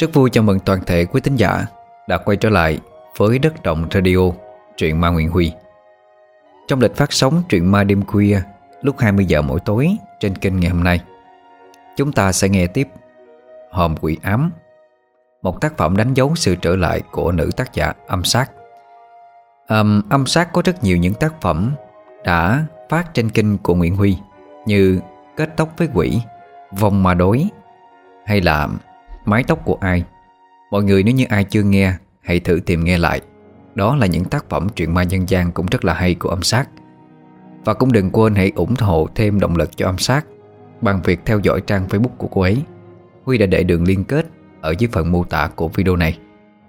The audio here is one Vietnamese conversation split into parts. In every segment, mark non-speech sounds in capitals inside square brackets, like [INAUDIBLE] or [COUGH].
Rất vui chào mừng toàn thể quý tín giả đã quay trở lại với Đất Động Radio, truyện ma Nguyễn Huy. Trong lịch phát sóng truyện ma đêm khuya lúc 20 giờ mỗi tối trên kênh ngày hôm nay, chúng ta sẽ nghe tiếp Hòm Quỷ Ám, một tác phẩm đánh dấu sự trở lại của nữ tác giả âm sát. Um, âm sát có rất nhiều những tác phẩm đã phát trên kênh của Nguyễn Huy như Kết tóc với quỷ, Vòng mà đối hay là Mái tóc của ai? Mọi người nếu như ai chưa nghe, Hãy thử tìm nghe lại. Đó là những tác phẩm truyện ma dân gian cũng rất là hay của âm sát. Và cũng đừng quên hãy ủng hộ thêm động lực cho âm sát Bằng việc theo dõi trang facebook của cô ấy. Huy đã để đường liên kết Ở dưới phần mô tả của video này.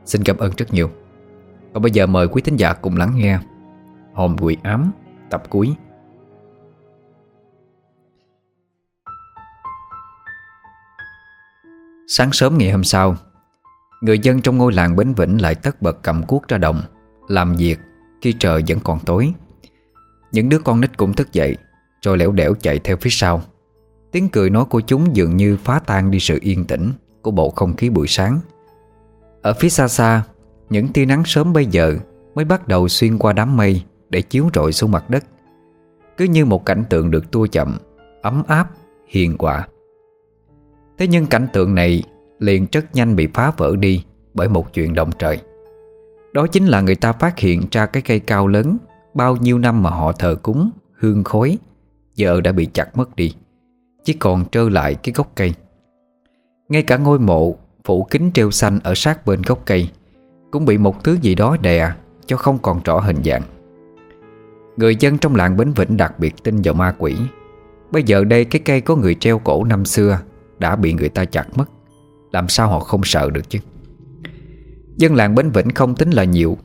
Xin cảm ơn rất nhiều. Và bây giờ mời quý thính giả cùng lắng nghe Hồn quỷ ám tập cuối. Sáng sớm ngày hôm sau Người dân trong ngôi làng Bến Vĩnh lại tất bật cầm cuốc ra đồng Làm việc khi trời vẫn còn tối. Những đứa con nít cũng thức dậy Rồi lẻo đẻo chạy theo phía sau. Tiếng cười nói của chúng dường như phá tan đi sự yên tĩnh Của bầu không khí buổi sáng. Ở phía xa xa Những tia nắng sớm bây giờ Mới bắt đầu xuyên qua đám mây Để chiếu rọi xuống mặt đất. Cứ như một cảnh tượng được tua chậm Ấm áp, hiền quả Thế nhưng cảnh tượng này liền rất nhanh bị phá vỡ đi bởi một chuyện động trời. Đó chính là người ta phát hiện ra cái cây cao lớn bao nhiêu năm mà họ thờ cúng, hương khói giờ đã bị chặt mất đi. Chỉ còn trơ lại cái gốc cây. Ngay cả ngôi mộ phủ kính treo xanh ở sát bên gốc cây cũng bị một thứ gì đó đè cho không còn rõ hình dạng. Người dân trong làng Bến Vĩnh đặc biệt tin vào ma quỷ. Bây giờ đây cái cây có người treo cổ năm xưa đã bị người ta chặt mất. Làm sao họ không sợ được chứ? Dân làng Bến Vĩnh không tính là nhiều,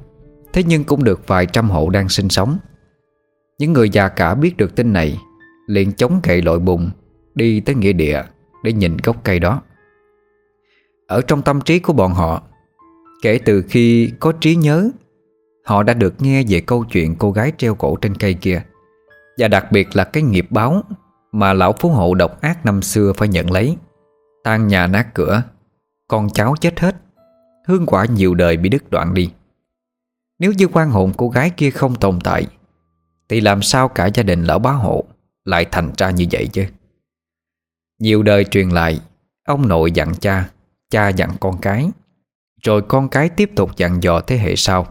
Thế nhưng cũng được vài trăm hộ đang sinh sống. Những người già cả biết được tin này, liền chống cậy lội bùng, Đi tới nghĩa địa Để nhìn gốc cây đó. Ở trong tâm trí của bọn họ, Kể từ khi có trí nhớ, Họ đã được nghe về câu chuyện cô gái treo cổ trên cây kia. Và đặc biệt là cái nghiệp báo Mà lão phú hộ độc ác năm xưa phải nhận lấy. Tan nhà nát cửa. Con cháu chết hết. Hương quả nhiều đời bị đứt đoạn đi. Nếu như quan hồn cô gái kia không tồn tại, Thì làm sao cả gia đình lão bá hộ Lại thành ra như vậy chứ? Nhiều đời truyền lại, Ông nội dặn cha Cha dặn con cái, Rồi con cái tiếp tục dặn dò thế hệ sau.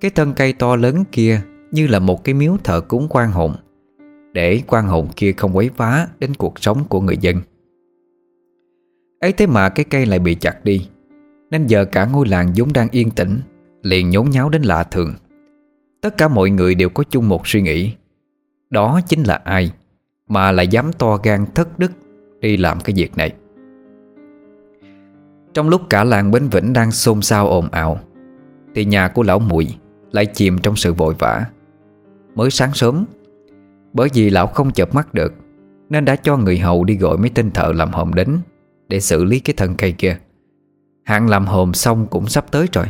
Cái thân cây to lớn kia Như là một cái miếu thờ cúng quan hồn, Để quan hồn kia không quấy phá Đến cuộc sống của người dân ấy thế mà cái cây lại bị chặt đi. Nên giờ cả ngôi làng vốn đang yên tĩnh, Liền nhốn nháo đến lạ thường. Tất cả mọi người đều có chung một suy nghĩ. Đó chính là ai Mà lại dám to gan thất đức Đi làm cái việc này? Trong lúc cả làng Bến Vĩnh đang xôn xao ồn ào, Thì nhà của lão muội Lại chìm trong sự vội vã. Mới sáng sớm, Bởi vì lão không chợp mắt được, Nên đã cho người hầu đi gọi mấy tên thợ làm hòm đến để xử lý cái thân cây kia. Hạn làm hồn xong cũng sắp tới rồi.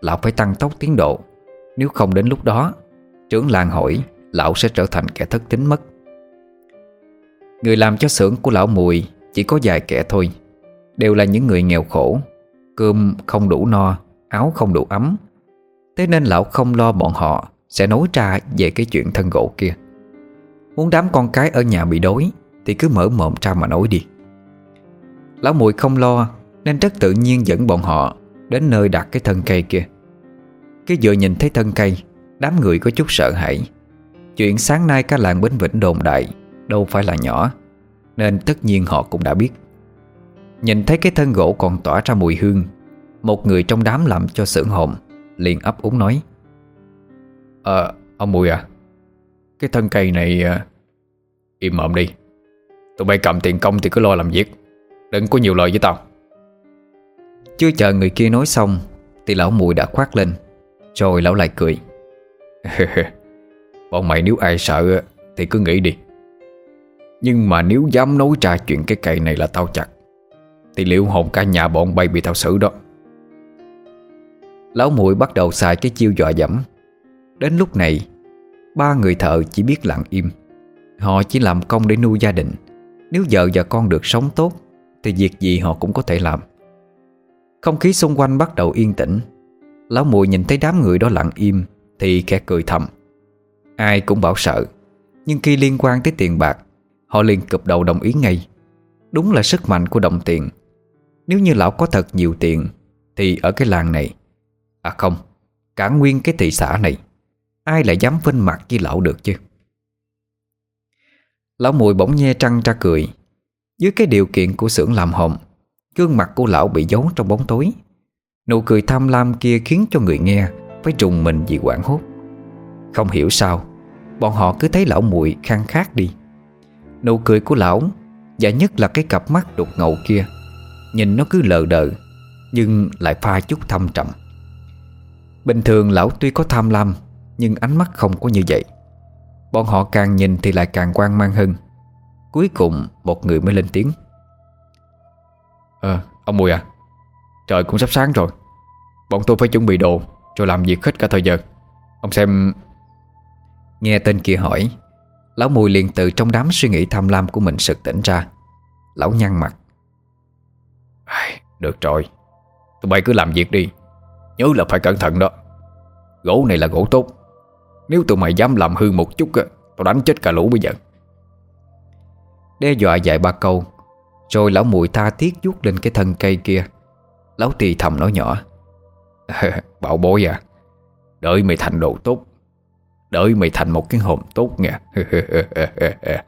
Lão phải tăng tốc tiến độ. Nếu không đến lúc đó, Trưởng làng hỏi, Lão sẽ trở thành kẻ thất tính mất. Người làm cho xưởng của lão mùi Chỉ có vài kẻ thôi. Đều là những người nghèo khổ. Cơm không đủ no, Áo không đủ ấm. Thế nên lão không lo bọn họ Sẽ nói ra về cái chuyện thân gỗ kia. Muốn đám con cái ở nhà bị đói Thì cứ mở mồm ra mà nói đi. Lão mùi không lo Nên rất tự nhiên dẫn bọn họ Đến nơi đặt cái thân cây kia. Khi vừa nhìn thấy thân cây Đám người có chút sợ hãi. Chuyện sáng nay cả làng Bến Vĩnh đồn đại Đâu phải là nhỏ Nên tất nhiên họ cũng đã biết. Nhìn thấy cái thân gỗ còn tỏa ra mùi hương Một người trong đám làm cho sưởng hồn Liền ấp úng nói Ờ, ông Mùi à Cái thân cây này ờ, Im mộm đi. Tụi bay cầm tiền công thì cứ lo làm việc. Đừng có nhiều lời với tao. Chưa chờ người kia nói xong Thì lão mùi đã khoát lên Rồi lão lại cười. [LAUGHS] Bọn mày nếu ai sợ Thì cứ nghĩ đi. Nhưng mà nếu dám nói ra chuyện cái cây này là tao chặt Thì liệu hồn cả nhà bọn bay bị tao xử đó? Lão mùi bắt đầu xài cái chiêu dọa dẫm. Đến lúc này Ba người thợ chỉ biết lặng im. Họ chỉ làm công để nuôi gia đình. Nếu vợ và con được sống tốt thì việc gì họ cũng có thể làm. Không khí xung quanh bắt đầu yên tĩnh. Lão mùi nhìn thấy đám người đó lặng im, Thì khẽ cười thầm. Ai cũng bảo sợ, Nhưng khi liên quan tới tiền bạc, Họ liền cụp đầu đồng ý ngay. Đúng là sức mạnh của đồng tiền. Nếu như lão có thật nhiều tiền, Thì ở cái làng này À không, Cả nguyên cái thị xã này, Ai lại dám vinh mặt với lão được chứ? Lão mùi bỗng nhe trăng ra cười. Dưới cái điều kiện của xưởng làm hồn, Gương mặt của lão bị giấu trong bóng tối. Nụ cười tham lam kia khiến cho người nghe Phải trùng mình vì quảng hốt. Không hiểu sao Bọn họ cứ thấy lão muội khang khát đi. Nụ cười của lão Và nhất là cái cặp mắt đục ngầu kia Nhìn nó cứ lờ đờ Nhưng lại pha chút thâm trầm. Bình thường lão tuy có tham lam Nhưng ánh mắt không có như vậy. Bọn họ càng nhìn thì lại càng quan mang hơn. Cuối cùng một người mới lên tiếng. Ờ, ông Mùi à Trời cũng sắp sáng rồi. Bọn tôi phải chuẩn bị đồ Rồi làm việc hết cả thời giờ. Ông xem. Nghe tên kia hỏi Lão Mùi liền từ trong đám suy nghĩ tham lam của mình sực tỉnh ra. Lão nhăn mặt. Được rồi. Tụi bay cứ làm việc đi. Nhớ là phải cẩn thận đó. Gỗ này là gỗ tốt. Nếu tụi mày dám làm hư một chút Tao đánh chết cả lũ bây giờ Đe dọa dạy ba câu. Rồi lão mùi tha thiết vuốt lên cái thân cây kia. Lão tì thầm nói nhỏ. [LAUGHS] Bảo bối à Đợi mày thành đồ tốt. Đợi mày thành một cái hồn tốt nha. [LAUGHS]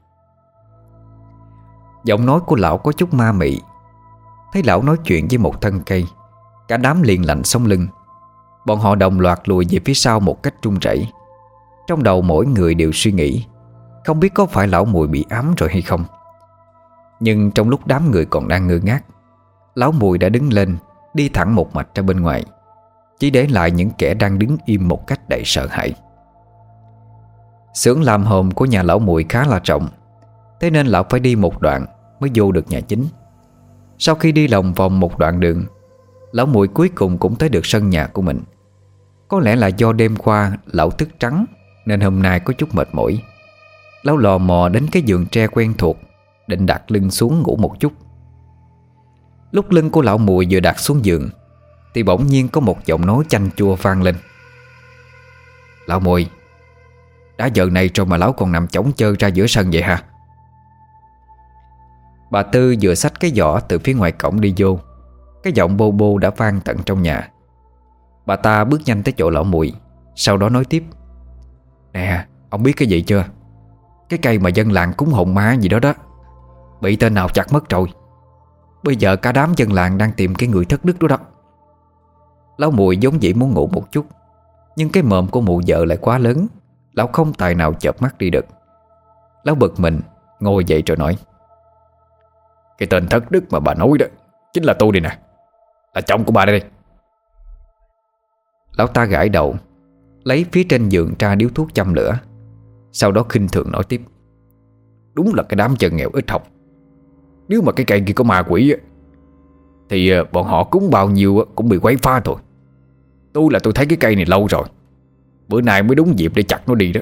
Giọng nói của lão có chút ma mị. Thấy lão nói chuyện với một thân cây, Cả đám liền lạnh sống lưng. Bọn họ đồng loạt lùi về phía sau một cách trung rẩy. Trong đầu mỗi người đều suy nghĩ, Không biết có phải lão mùi bị ám rồi hay không. Nhưng trong lúc đám người còn đang ngơ ngác Lão mùi đã đứng lên, Đi thẳng một mạch ra bên ngoài, Chỉ để lại những kẻ đang đứng im một cách đầy sợ hãi. Sưởng làm hòm của nhà lão mùi khá là rộng, Thế nên lão phải đi một đoạn Mới vô được nhà chính. Sau khi đi lòng vòng một đoạn đường Lão mùi cuối cùng cũng tới được sân nhà của mình. Có lẽ là do đêm qua Lão thức trắng, Nên hôm nay có chút mệt mỏi. Lão lò mò đến cái giường tre quen thuộc Định đặt lưng xuống ngủ một chút. Lúc lưng của lão mùi vừa đặt xuống giường, Thì bỗng nhiên có một giọng nói chanh chua vang lên. Lão mùi, Đã giờ này rồi mà lão còn nằm chống chơi ra giữa sân vậy hả? Bà Tư vừa xách cái giỏ từ phía ngoài cổng đi vô, Cái giọng bô bô đã vang tận trong nhà. Bà ta bước nhanh tới chỗ lão mùi, Sau đó nói tiếp, Nè, ông biết cái gì chưa? Cái cây mà dân làng cúng hồn ma gì đó đó. Bị tên nào chặt mất rồi. Bây giờ cả đám dân làng đang tìm cái người thất đức đó đó. Lão mùi giống dĩ muốn ngủ một chút, Nhưng cái mồm của mụ vợ lại quá lớn, Lão không tài nào chợp mắt đi được. Lão bực mình, Ngồi dậy rồi nói, Cái tên thất đức mà bà nói đó, Chính là tôi đây nè. Là chồng của bà đây Lão ta gãi đầu, Lấy phía trên giường ra điếu thuốc châm lửa, Sau đó khinh thường nói tiếp, Đúng là cái đám chân nghèo ít học nếu mà cái cây kia có ma quỷ Thì ờ, bọn họ cúng bao nhiêu Cũng bị quấy phá thôi. Tôi là tôi thấy cái cây này lâu rồi Bữa nay mới đúng dịp để chặt nó đi đó.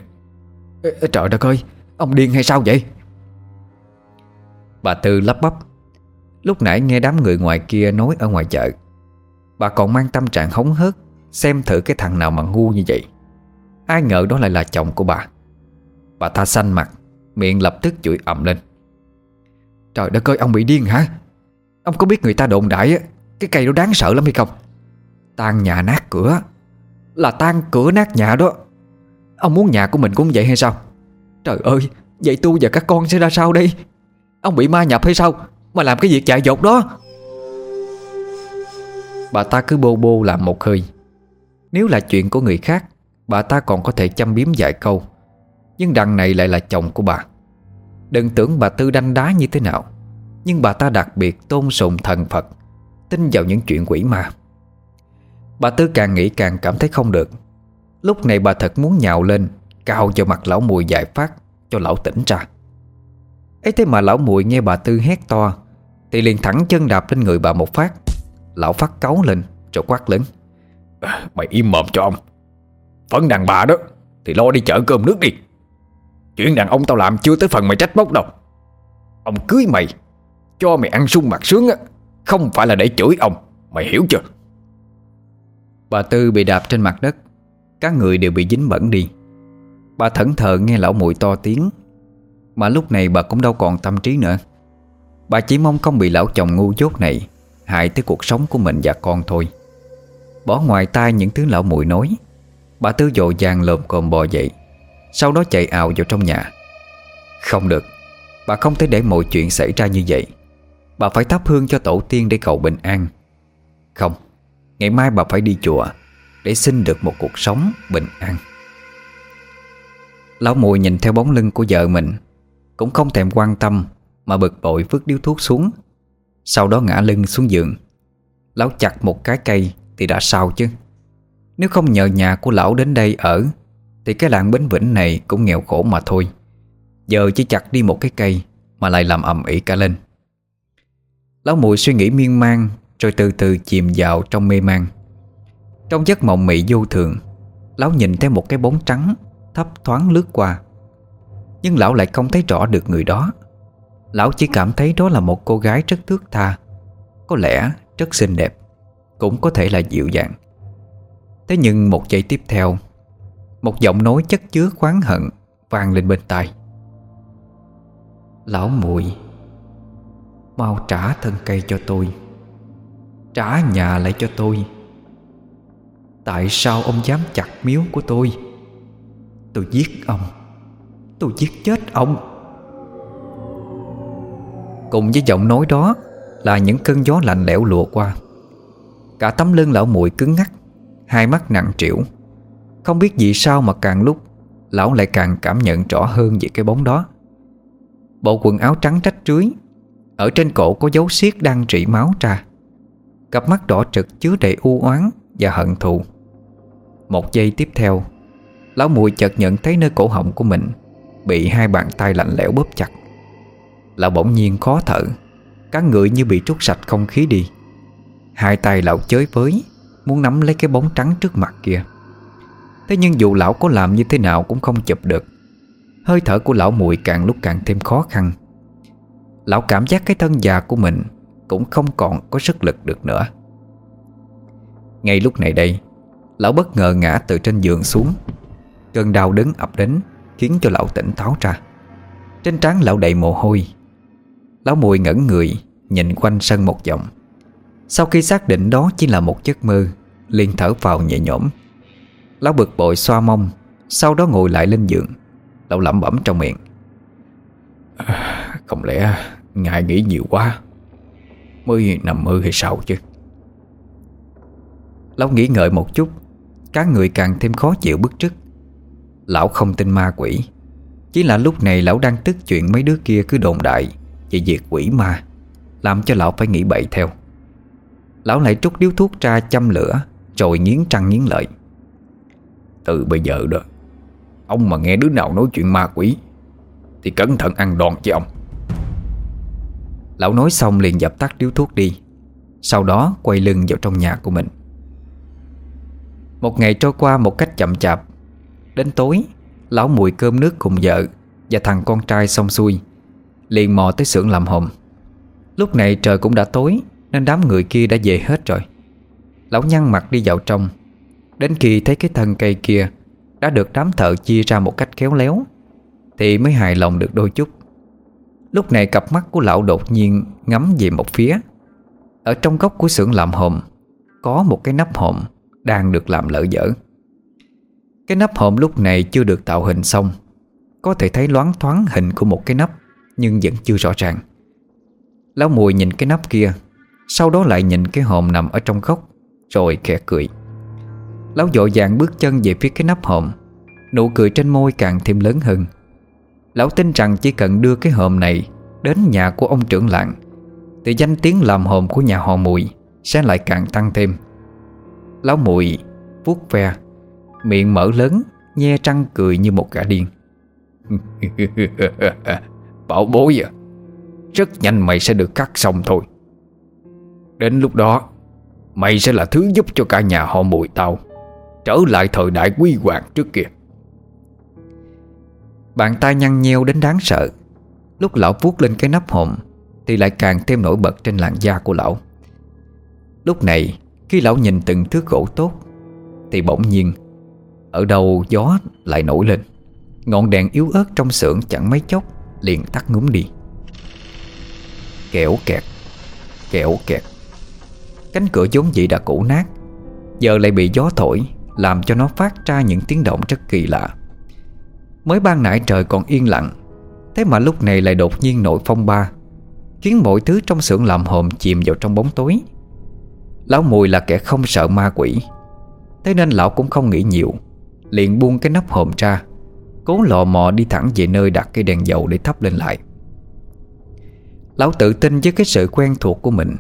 Ê, Trời đất ơi Ông điên hay sao vậy? Bà Tư lắp bắp. Lúc nãy nghe đám người ngoài kia nói ở ngoài chợ Bà còn mang tâm trạng hống hớt Xem thử cái thằng nào mà ngu như vậy. Ai ngờ đó lại là chồng của bà. Bà ta xanh mặt Miệng lập tức chửi ầm lên. Trời đất ơi, ông bị điên hả? Ông có biết người ta đồn đại á, Cái cây đó đáng sợ lắm hay không? Tan nhà nát cửa. Là tan cửa nát nhà đó. Ông muốn nhà của mình cũng vậy hay sao? Trời ơi, Vậy tôi và các con sẽ ra sao đây? Ông bị ma nhập hay sao? Mà làm cái việc dại dột đó. Bà ta cứ bô bô làm một hơi. Nếu là chuyện của người khác, Bà ta còn có thể chăm biếm vài câu. Nhưng đằng này lại là chồng của bà. Đừng tưởng bà Tư đanh đá như thế nào. Nhưng bà ta đặc biệt tôn sùng thần Phật Tin vào những chuyện quỷ ma. Bà Tư càng nghĩ càng cảm thấy không được. Lúc này bà thật muốn nhào lên Cào vào mặt lão mùi giải phát Cho lão tỉnh ra. Ấy thế mà lão mùi nghe bà Tư hét to Thì liền thẳng chân đạp lên người bà một phát. Lão phát cáu lên Rồi quát lớn. À, Mày im mồm cho ông. Phấn đàn bà đó Thì lo đi chở cơm nước đi. Chuyện đàn ông tao làm chưa tới phần mày trách móc đâu. Ông cưới mày, Cho mày ăn sung mặt sướng á, Không phải là để chửi ông, Mày hiểu chưa? Bà Tư bị đạp trên mặt đất, Các người đều bị dính bẩn đi. Bà thẫn thờ nghe lão mùi to tiếng, Mà lúc này bà cũng đâu còn tâm trí nữa. Bà chỉ mong không bị lão chồng ngu dốt này Hại tới cuộc sống của mình và con thôi. Bỏ ngoài tai những thứ lão mùi nói, Bà Tư dội vàng lồm cồm bò dậy. Sau đó chạy ào vào trong nhà. Không được, Bà không thể để mọi chuyện xảy ra như vậy. Bà phải thắp hương cho tổ tiên để cầu bình an. Không, Ngày mai bà phải đi chùa Để xin được một cuộc sống bình an. Lão mùi nhìn theo bóng lưng của vợ mình, Cũng không thèm quan tâm Mà bực bội vứt điếu thuốc xuống. Sau đó ngã lưng xuống giường. Lão chặt một cái cây Thì đã sao chứ? Nếu không nhờ nhà của lão đến đây ở thì cái làng Bến Vĩnh này cũng nghèo khổ mà thôi. Giờ chỉ chặt đi một cái cây Mà lại làm ầm ĩ cả lên. Lão mùi suy nghĩ miên man, Rồi từ từ chìm vào trong mê man. Trong giấc mộng mị vô thường, Lão nhìn thấy một cái bóng trắng Thấp thoáng lướt qua. Nhưng lão lại không thấy rõ được người đó. Lão chỉ cảm thấy đó là một cô gái rất thước tha, Có lẽ rất xinh đẹp, Cũng có thể là dịu dàng. Thế nhưng một giây tiếp theo một giọng nói chất chứa khoáng hận Vang lên bên tai. Lão muội, Mau trả thân cây cho tôi. Trả nhà lại cho tôi. Tại sao ông dám chặt miếu của tôi? Tôi giết ông. Tôi giết chết ông. Cùng với giọng nói đó Là những cơn gió lạnh lẽo lùa qua. Cả tấm lưng lão muội cứng ngắc, Hai mắt nặng trĩu. Không biết vì sao mà càng lúc, Lão lại càng cảm nhận rõ hơn về cái bóng đó. Bộ quần áo trắng trách rưới, Ở trên cổ có dấu xiết đang rỉ máu ra. Cặp mắt đỏ trực chứa đầy u oán và hận thù. Một giây tiếp theo, Lão mùi chợt nhận thấy nơi cổ họng của mình Bị hai bàn tay lạnh lẽo bóp chặt. Lão bỗng nhiên khó thở, Cả người như bị trút sạch không khí đi. Hai tay lão chới với, Muốn nắm lấy cái bóng trắng trước mặt kia. Thế nhưng dù lão có làm như thế nào cũng không chụp được. Hơi thở của lão mùi càng lúc càng thêm khó khăn. Lão cảm giác cái thân già của mình Cũng không còn có sức lực được nữa. Ngay lúc này đây, Lão bất ngờ ngã từ trên giường xuống. Cơn đau đớn ập đến, Khiến cho lão tỉnh táo ra. Trên trán lão đầy mồ hôi. Lão mùi ngẩn người, Nhìn quanh sân một vòng. Sau khi xác định đó chỉ là một giấc mơ, liền thở vào nhẹ nhõm. Lão bực bội xoa mông Sau đó ngồi lại lên giường. Lão lẩm bẩm trong miệng. À, không lẽ ngài nghĩ nhiều quá Mới nằm mơ hay sao chứ? Lão nghĩ ngợi một chút Cá người càng thêm khó chịu bức trước, Lão không tin ma quỷ Chỉ là lúc này lão đang tức chuyện mấy đứa kia cứ đồn đại Về việc quỷ ma Làm cho lão phải nghĩ bậy theo. Lão lại trút điếu thuốc ra châm lửa Rồi nghiến trăng nghiến lợi. Từ bây giờ đó. Ông mà nghe đứa nào nói chuyện ma quỷ, Thì cẩn thận ăn đòn chứ ông. Lão nói xong liền dập tắt điếu thuốc đi, Sau đó quay lưng vào trong nhà của mình. Một ngày trôi qua một cách chậm chạp. Đến tối, Lão mùi cơm nước cùng vợ Và thằng con trai xong xuôi, Liền mò tới xưởng làm hòm Lúc này trời cũng đã tối, Nên đám người kia đã về hết rồi. Lão nhăn mặt đi vào trong Đến khi thấy cái thân cây kia Đã được đám thợ chia ra một cách khéo léo, Thì mới hài lòng được đôi chút. Lúc này cặp mắt của lão đột nhiên ngắm về một phía. Ở trong góc của xưởng làm hòm, Có một cái nắp hòm Đang được làm lỡ dở. Cái nắp hòm lúc này chưa được tạo hình xong. Có thể thấy loáng thoáng hình của một cái nắp, Nhưng vẫn chưa rõ ràng. Lão mùi nhìn cái nắp kia, Sau đó lại nhìn cái hòm nằm ở trong góc, Rồi khẽ cười. Lão dội dàng bước chân về phía cái nắp hòm Nụ cười trên môi càng thêm lớn hơn. Lão tin rằng chỉ cần đưa cái hòm này Đến nhà của ông trưởng làng, Thì danh tiếng làm hòm của nhà họ mùi Sẽ lại càng tăng thêm. Lão mùi vuốt ve, Miệng mở lớn, Nhe trăng cười như một gã điên. [LAUGHS] Bảo bối à Rất nhanh mày sẽ được cắt xong thôi. Đến lúc đó, Mày sẽ là thứ giúp cho cả nhà họ mùi tao. Trở lại thời đại quy hoàng trước kia. Bàn tay nhăn nheo đến đáng sợ. Lúc lão vuốt lên cái nắp hồn Thì lại càng thêm nổi bật trên làn da của lão. Lúc này, khi lão nhìn từng thước gỗ tốt, Thì bỗng nhiên, Ở đầu gió lại nổi lên. Ngọn đèn yếu ớt trong xưởng chẳng mấy chốc Liền tắt ngúm đi. Kẹo kẹt Kẹo kẹt. Cánh cửa vốn dĩ đã cũ nát, Giờ lại bị gió thổi làm cho nó phát ra những tiếng động rất kỳ lạ. Mới ban nãy trời còn yên lặng, Thế mà lúc này lại đột nhiên nổi phong ba, Khiến mọi thứ trong xưởng làm hồn chìm vào trong bóng tối. Lão Mùi là kẻ không sợ ma quỷ, Thế nên lão cũng không nghĩ nhiều, Liền buông cái nắp hòm ra, Cố lò mò đi thẳng về nơi đặt cây đèn dầu để thắp lên lại. Lão tự tin với cái sự quen thuộc của mình,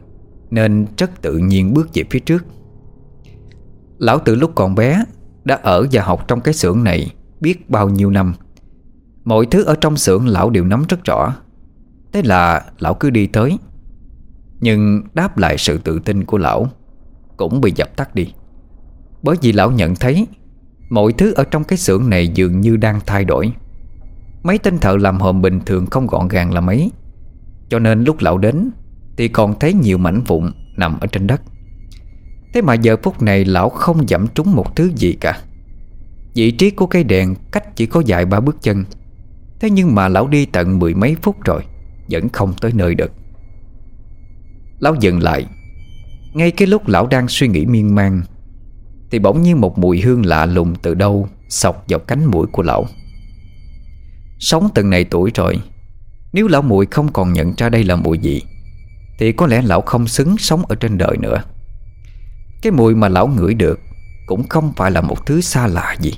Nên rất tự nhiên bước về phía trước. Lão từ lúc còn bé Đã ở và học trong cái xưởng này Biết bao nhiêu năm. Mọi thứ ở trong xưởng lão đều nắm rất rõ. Thế là lão cứ đi tới, Nhưng đáp lại sự tự tin của lão Cũng bị dập tắt đi. Bởi vì lão nhận thấy Mọi thứ ở trong cái xưởng này dường như đang thay đổi. Mấy tên thợ làm hòm bình thường không gọn gàng là mấy, Cho nên lúc lão đến Thì còn thấy nhiều mảnh vụn nằm ở trên đất. Thế mà giờ phút này lão không dẫm trúng một thứ gì cả. Vị trí của cây đèn cách chỉ có vài ba bước chân. Thế nhưng mà lão đi tận mười mấy phút rồi, Vẫn không tới nơi được. Lão dừng lại. Ngay cái lúc lão đang suy nghĩ miên man, Thì bỗng nhiên một mùi hương lạ lùng từ đâu Sọc vào cánh mũi của lão. Sống từng này tuổi rồi, Nếu lão mùi không còn nhận ra đây là mùi gì, Thì có lẽ lão không xứng sống ở trên đời nữa. Cái mùi mà lão ngửi được Cũng không phải là một thứ xa lạ gì.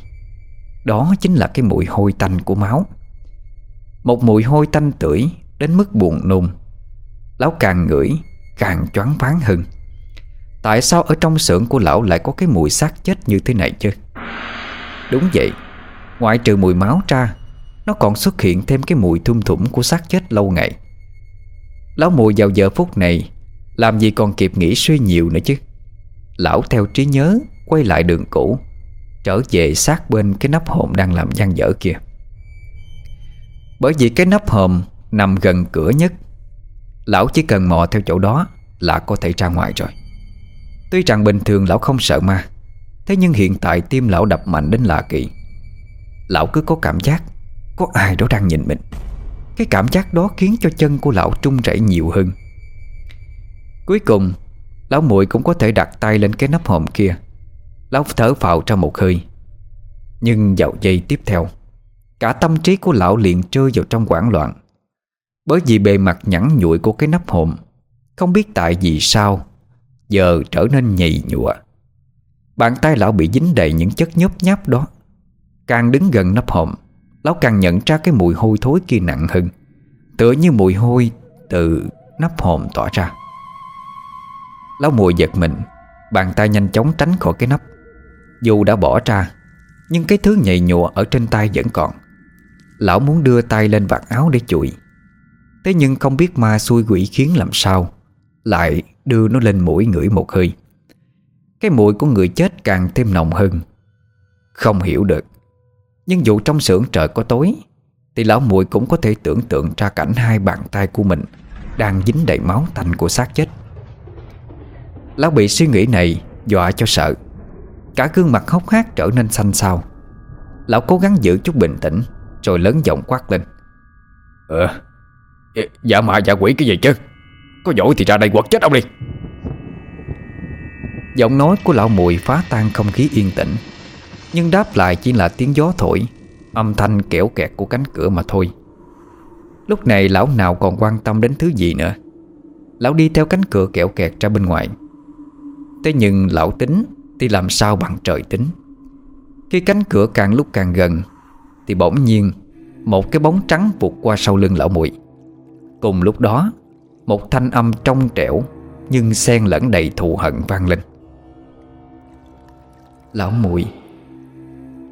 Đó chính là cái mùi hôi tanh của máu. Một mùi hôi tanh tưởi Đến mức buồn nôn. Lão càng ngửi, càng choáng váng hơn. Tại sao ở trong xưởng của lão lại có cái mùi xác chết như thế này chứ? Đúng vậy, Ngoại trừ mùi máu ra, Nó còn xuất hiện thêm cái mùi thum thủm của xác chết lâu ngày. Lão mùi vào giờ phút này, Làm gì còn kịp nghĩ suy nhiều nữa chứ? Lão theo trí nhớ, Quay lại đường cũ, Trở về sát bên cái nắp hòm đang làm gian dở kia. Bởi vì cái nắp hòm Nằm gần cửa nhất, Lão chỉ cần mò theo chỗ đó Là có thể ra ngoài rồi. Tuy rằng bình thường lão không sợ ma, Thế nhưng hiện tại tim lão đập mạnh đến lạ kỳ. Lão cứ có cảm giác Có ai đó đang nhìn mình. Cái cảm giác đó khiến cho chân của lão trung rẩy nhiều hơn. Cuối cùng Lão muội cũng có thể đặt tay lên cái nắp hòm kia. Lão thở phào ra một hơi. Nhưng vào giây tiếp theo, Cả tâm trí của lão liền rơi vào trong quảng loạn. Bởi vì bề mặt nhẵn nhụi của cái nắp hòm, Không biết tại vì sao, Giờ trở nên nhầy nhụa. Bàn tay lão bị dính đầy những chất nhớp nháp đó. Càng đứng gần nắp hòm, Lão càng nhận ra cái mùi hôi thối kia nặng hơn, Tựa như mùi hôi từ nắp hòm tỏa ra. Lão mùi giật mình, Bàn tay nhanh chóng tránh khỏi cái nắp. Dù đã bỏ ra, Nhưng cái thứ nhầy nhụa ở trên tay vẫn còn. Lão muốn đưa tay lên vạt áo để chùi. Thế nhưng không biết ma xui quỷ khiến làm sao, Lại đưa nó lên mũi ngửi một hơi. Cái mũi của người chết càng thêm nồng hơn. Không hiểu được, Nhưng dù trong xưởng trời có tối, Thì lão mùi cũng có thể tưởng tượng ra cảnh hai bàn tay của mình Đang dính đầy máu tanh của xác chết. Lão bị suy nghĩ này Dọa cho sợ. Cả gương mặt hốc hác trở nên xanh xao. Lão cố gắng giữ chút bình tĩnh Rồi lớn giọng quát lên. Ờ Dạ mà dạ quỷ cái gì chứ? Có giỏi thì ra đây quật chết ông đi. Giọng nói của lão mùi phá tan không khí yên tĩnh Nhưng đáp lại chỉ là tiếng gió thổi Âm thanh kẽo kẹt của cánh cửa mà thôi. Lúc này lão nào còn quan tâm đến thứ gì nữa? Lão đi theo cánh cửa kẹo kẹt ra bên ngoài Thế nhưng lão tính Thì làm sao bằng trời tính? Khi cánh cửa càng lúc càng gần, Thì bỗng nhiên Một cái bóng trắng vụt qua sau lưng lão muội. Cùng lúc đó, Một thanh âm trong trẻo Nhưng xen lẫn đầy thù hận vang lên. Lão muội,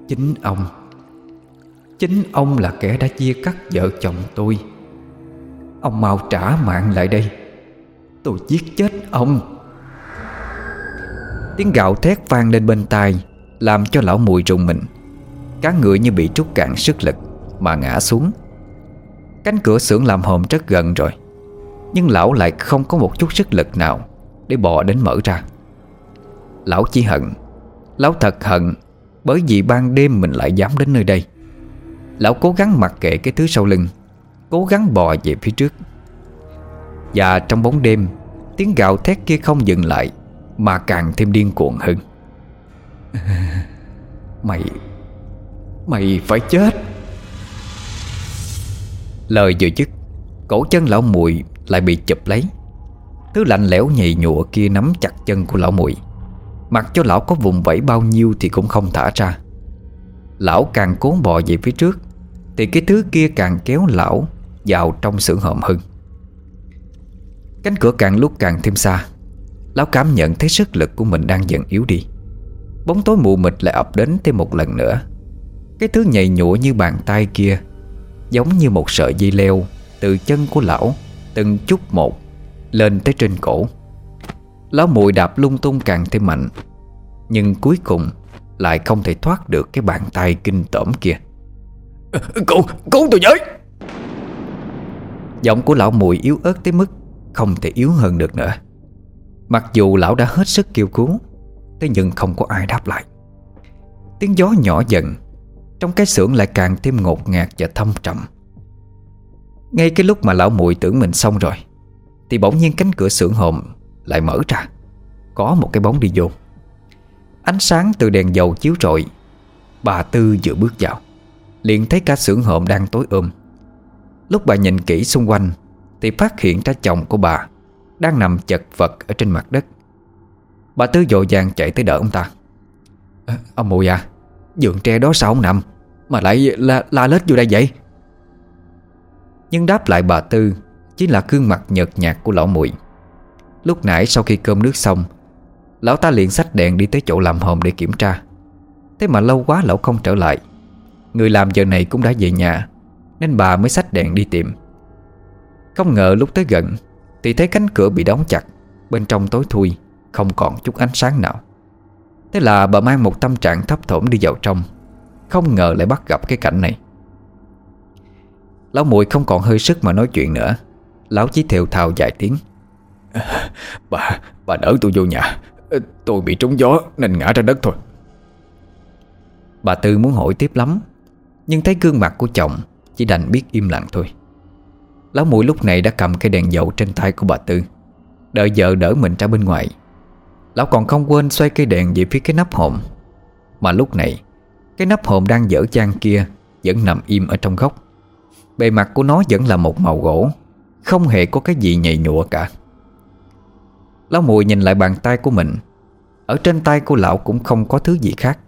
Chính ông Chính ông là kẻ đã chia cắt vợ chồng tôi. Ông mau trả mạng lại đây. Tôi giết chết ông. Tiếng gạo thét vang lên bên tai, Làm cho lão mùi rùng mình. Cá người như bị trút cạn sức lực Mà ngã xuống. Cánh cửa xưởng làm hồn rất gần rồi, Nhưng lão lại không có một chút sức lực nào Để bò đến mở ra. Lão chỉ hận, Lão thật hận Bởi vì ban đêm mình lại dám đến nơi đây. Lão cố gắng mặc kệ cái thứ sau lưng, Cố gắng bò về phía trước. Và trong bóng đêm, Tiếng gạo thét kia không dừng lại mà càng thêm điên cuồng hơn. [LAUGHS] Mày Mày phải chết. Lời vừa dứt, Cổ chân lão mùi lại bị chụp lấy. Thứ lạnh lẽo nhầy nhụa kia nắm chặt chân của lão mùi Mặc cho lão có vùng vẫy bao nhiêu Thì cũng không thả ra. Lão càng cố bò về phía trước, Thì cái thứ kia càng kéo lão Vào trong sự hòm hơn. Cánh cửa càng lúc càng thêm xa Lão cảm nhận thấy sức lực của mình đang dần yếu đi. Bóng tối mù mịt lại ập đến thêm một lần nữa. Cái thứ nhầy nhụa như bàn tay kia Giống như một sợi dây leo Từ chân của lão Từng chút một Lên tới trên cổ. Lão mùi đạp lung tung càng thêm mạnh Nhưng cuối cùng Lại không thể thoát được cái bàn tay kinh tởm kia. [LAUGHS] Cứu, cứu tôi với! Giọng của lão mùi yếu ớt tới mức Không thể yếu hơn được nữa Mặc dù lão đã hết sức kêu cứu, Thế nhưng không có ai đáp lại. Tiếng gió nhỏ dần, Trong cái xưởng lại càng thêm ngột ngạt và thâm trầm. Ngay cái lúc mà lão mùi tưởng mình xong rồi, Thì bỗng nhiên cánh cửa xưởng hồn Lại mở ra, Có một cái bóng đi vô. Ánh sáng từ đèn dầu chiếu rọi, Bà Tư vừa bước vào, liền thấy cả xưởng hòm đang tối ôm. Lúc bà nhìn kỹ xung quanh, Thì phát hiện ra chồng của bà đang nằm chật vật ở trên mặt đất. Bà Tư dội vàng chạy tới đỡ ông ta. À, Ông mùi à Dượng tre đó sao ông nằm Mà lại la, la lết vô đây vậy? Nhưng đáp lại bà Tư Chính là gương mặt nhợt nhạt của lão mùi. Lúc nãy sau khi cơm nước xong Lão ta liền xách đèn đi tới chỗ làm hòm để kiểm tra. Thế mà lâu quá lão không trở lại. Người làm giờ này cũng đã về nhà Nên bà mới xách đèn đi tìm. Không ngờ lúc tới gần thì thấy cánh cửa bị đóng chặt Bên trong tối thui Không còn chút ánh sáng nào. Thế là bà mang một tâm trạng thấp thỏm đi vào trong Không ngờ lại bắt gặp cái cảnh này. Lão muội không còn hơi sức mà nói chuyện nữa. Lão chỉ thều thào vài tiếng. [LAUGHS] Bà, bà đỡ tôi vô nhà. Tôi bị trúng gió nên ngã ra đất thôi. Bà Tư muốn hỏi tiếp lắm Nhưng thấy gương mặt của chồng Chỉ đành biết im lặng thôi Lão mũi lúc này đã cầm cây đèn dầu trên tay của bà Tư. Đợi vợ đỡ mình ra bên ngoài. Lão còn không quên xoay cây đèn về phía cái nắp hòm Mà lúc này, Cái nắp hòm đang dở dang kia Vẫn nằm im ở trong góc. Bề mặt của nó vẫn là một màu gỗ, Không hề có cái gì nhầy nhụa cả. Lão mùi nhìn lại bàn tay của mình. Ở trên tay của lão cũng không có thứ gì khác.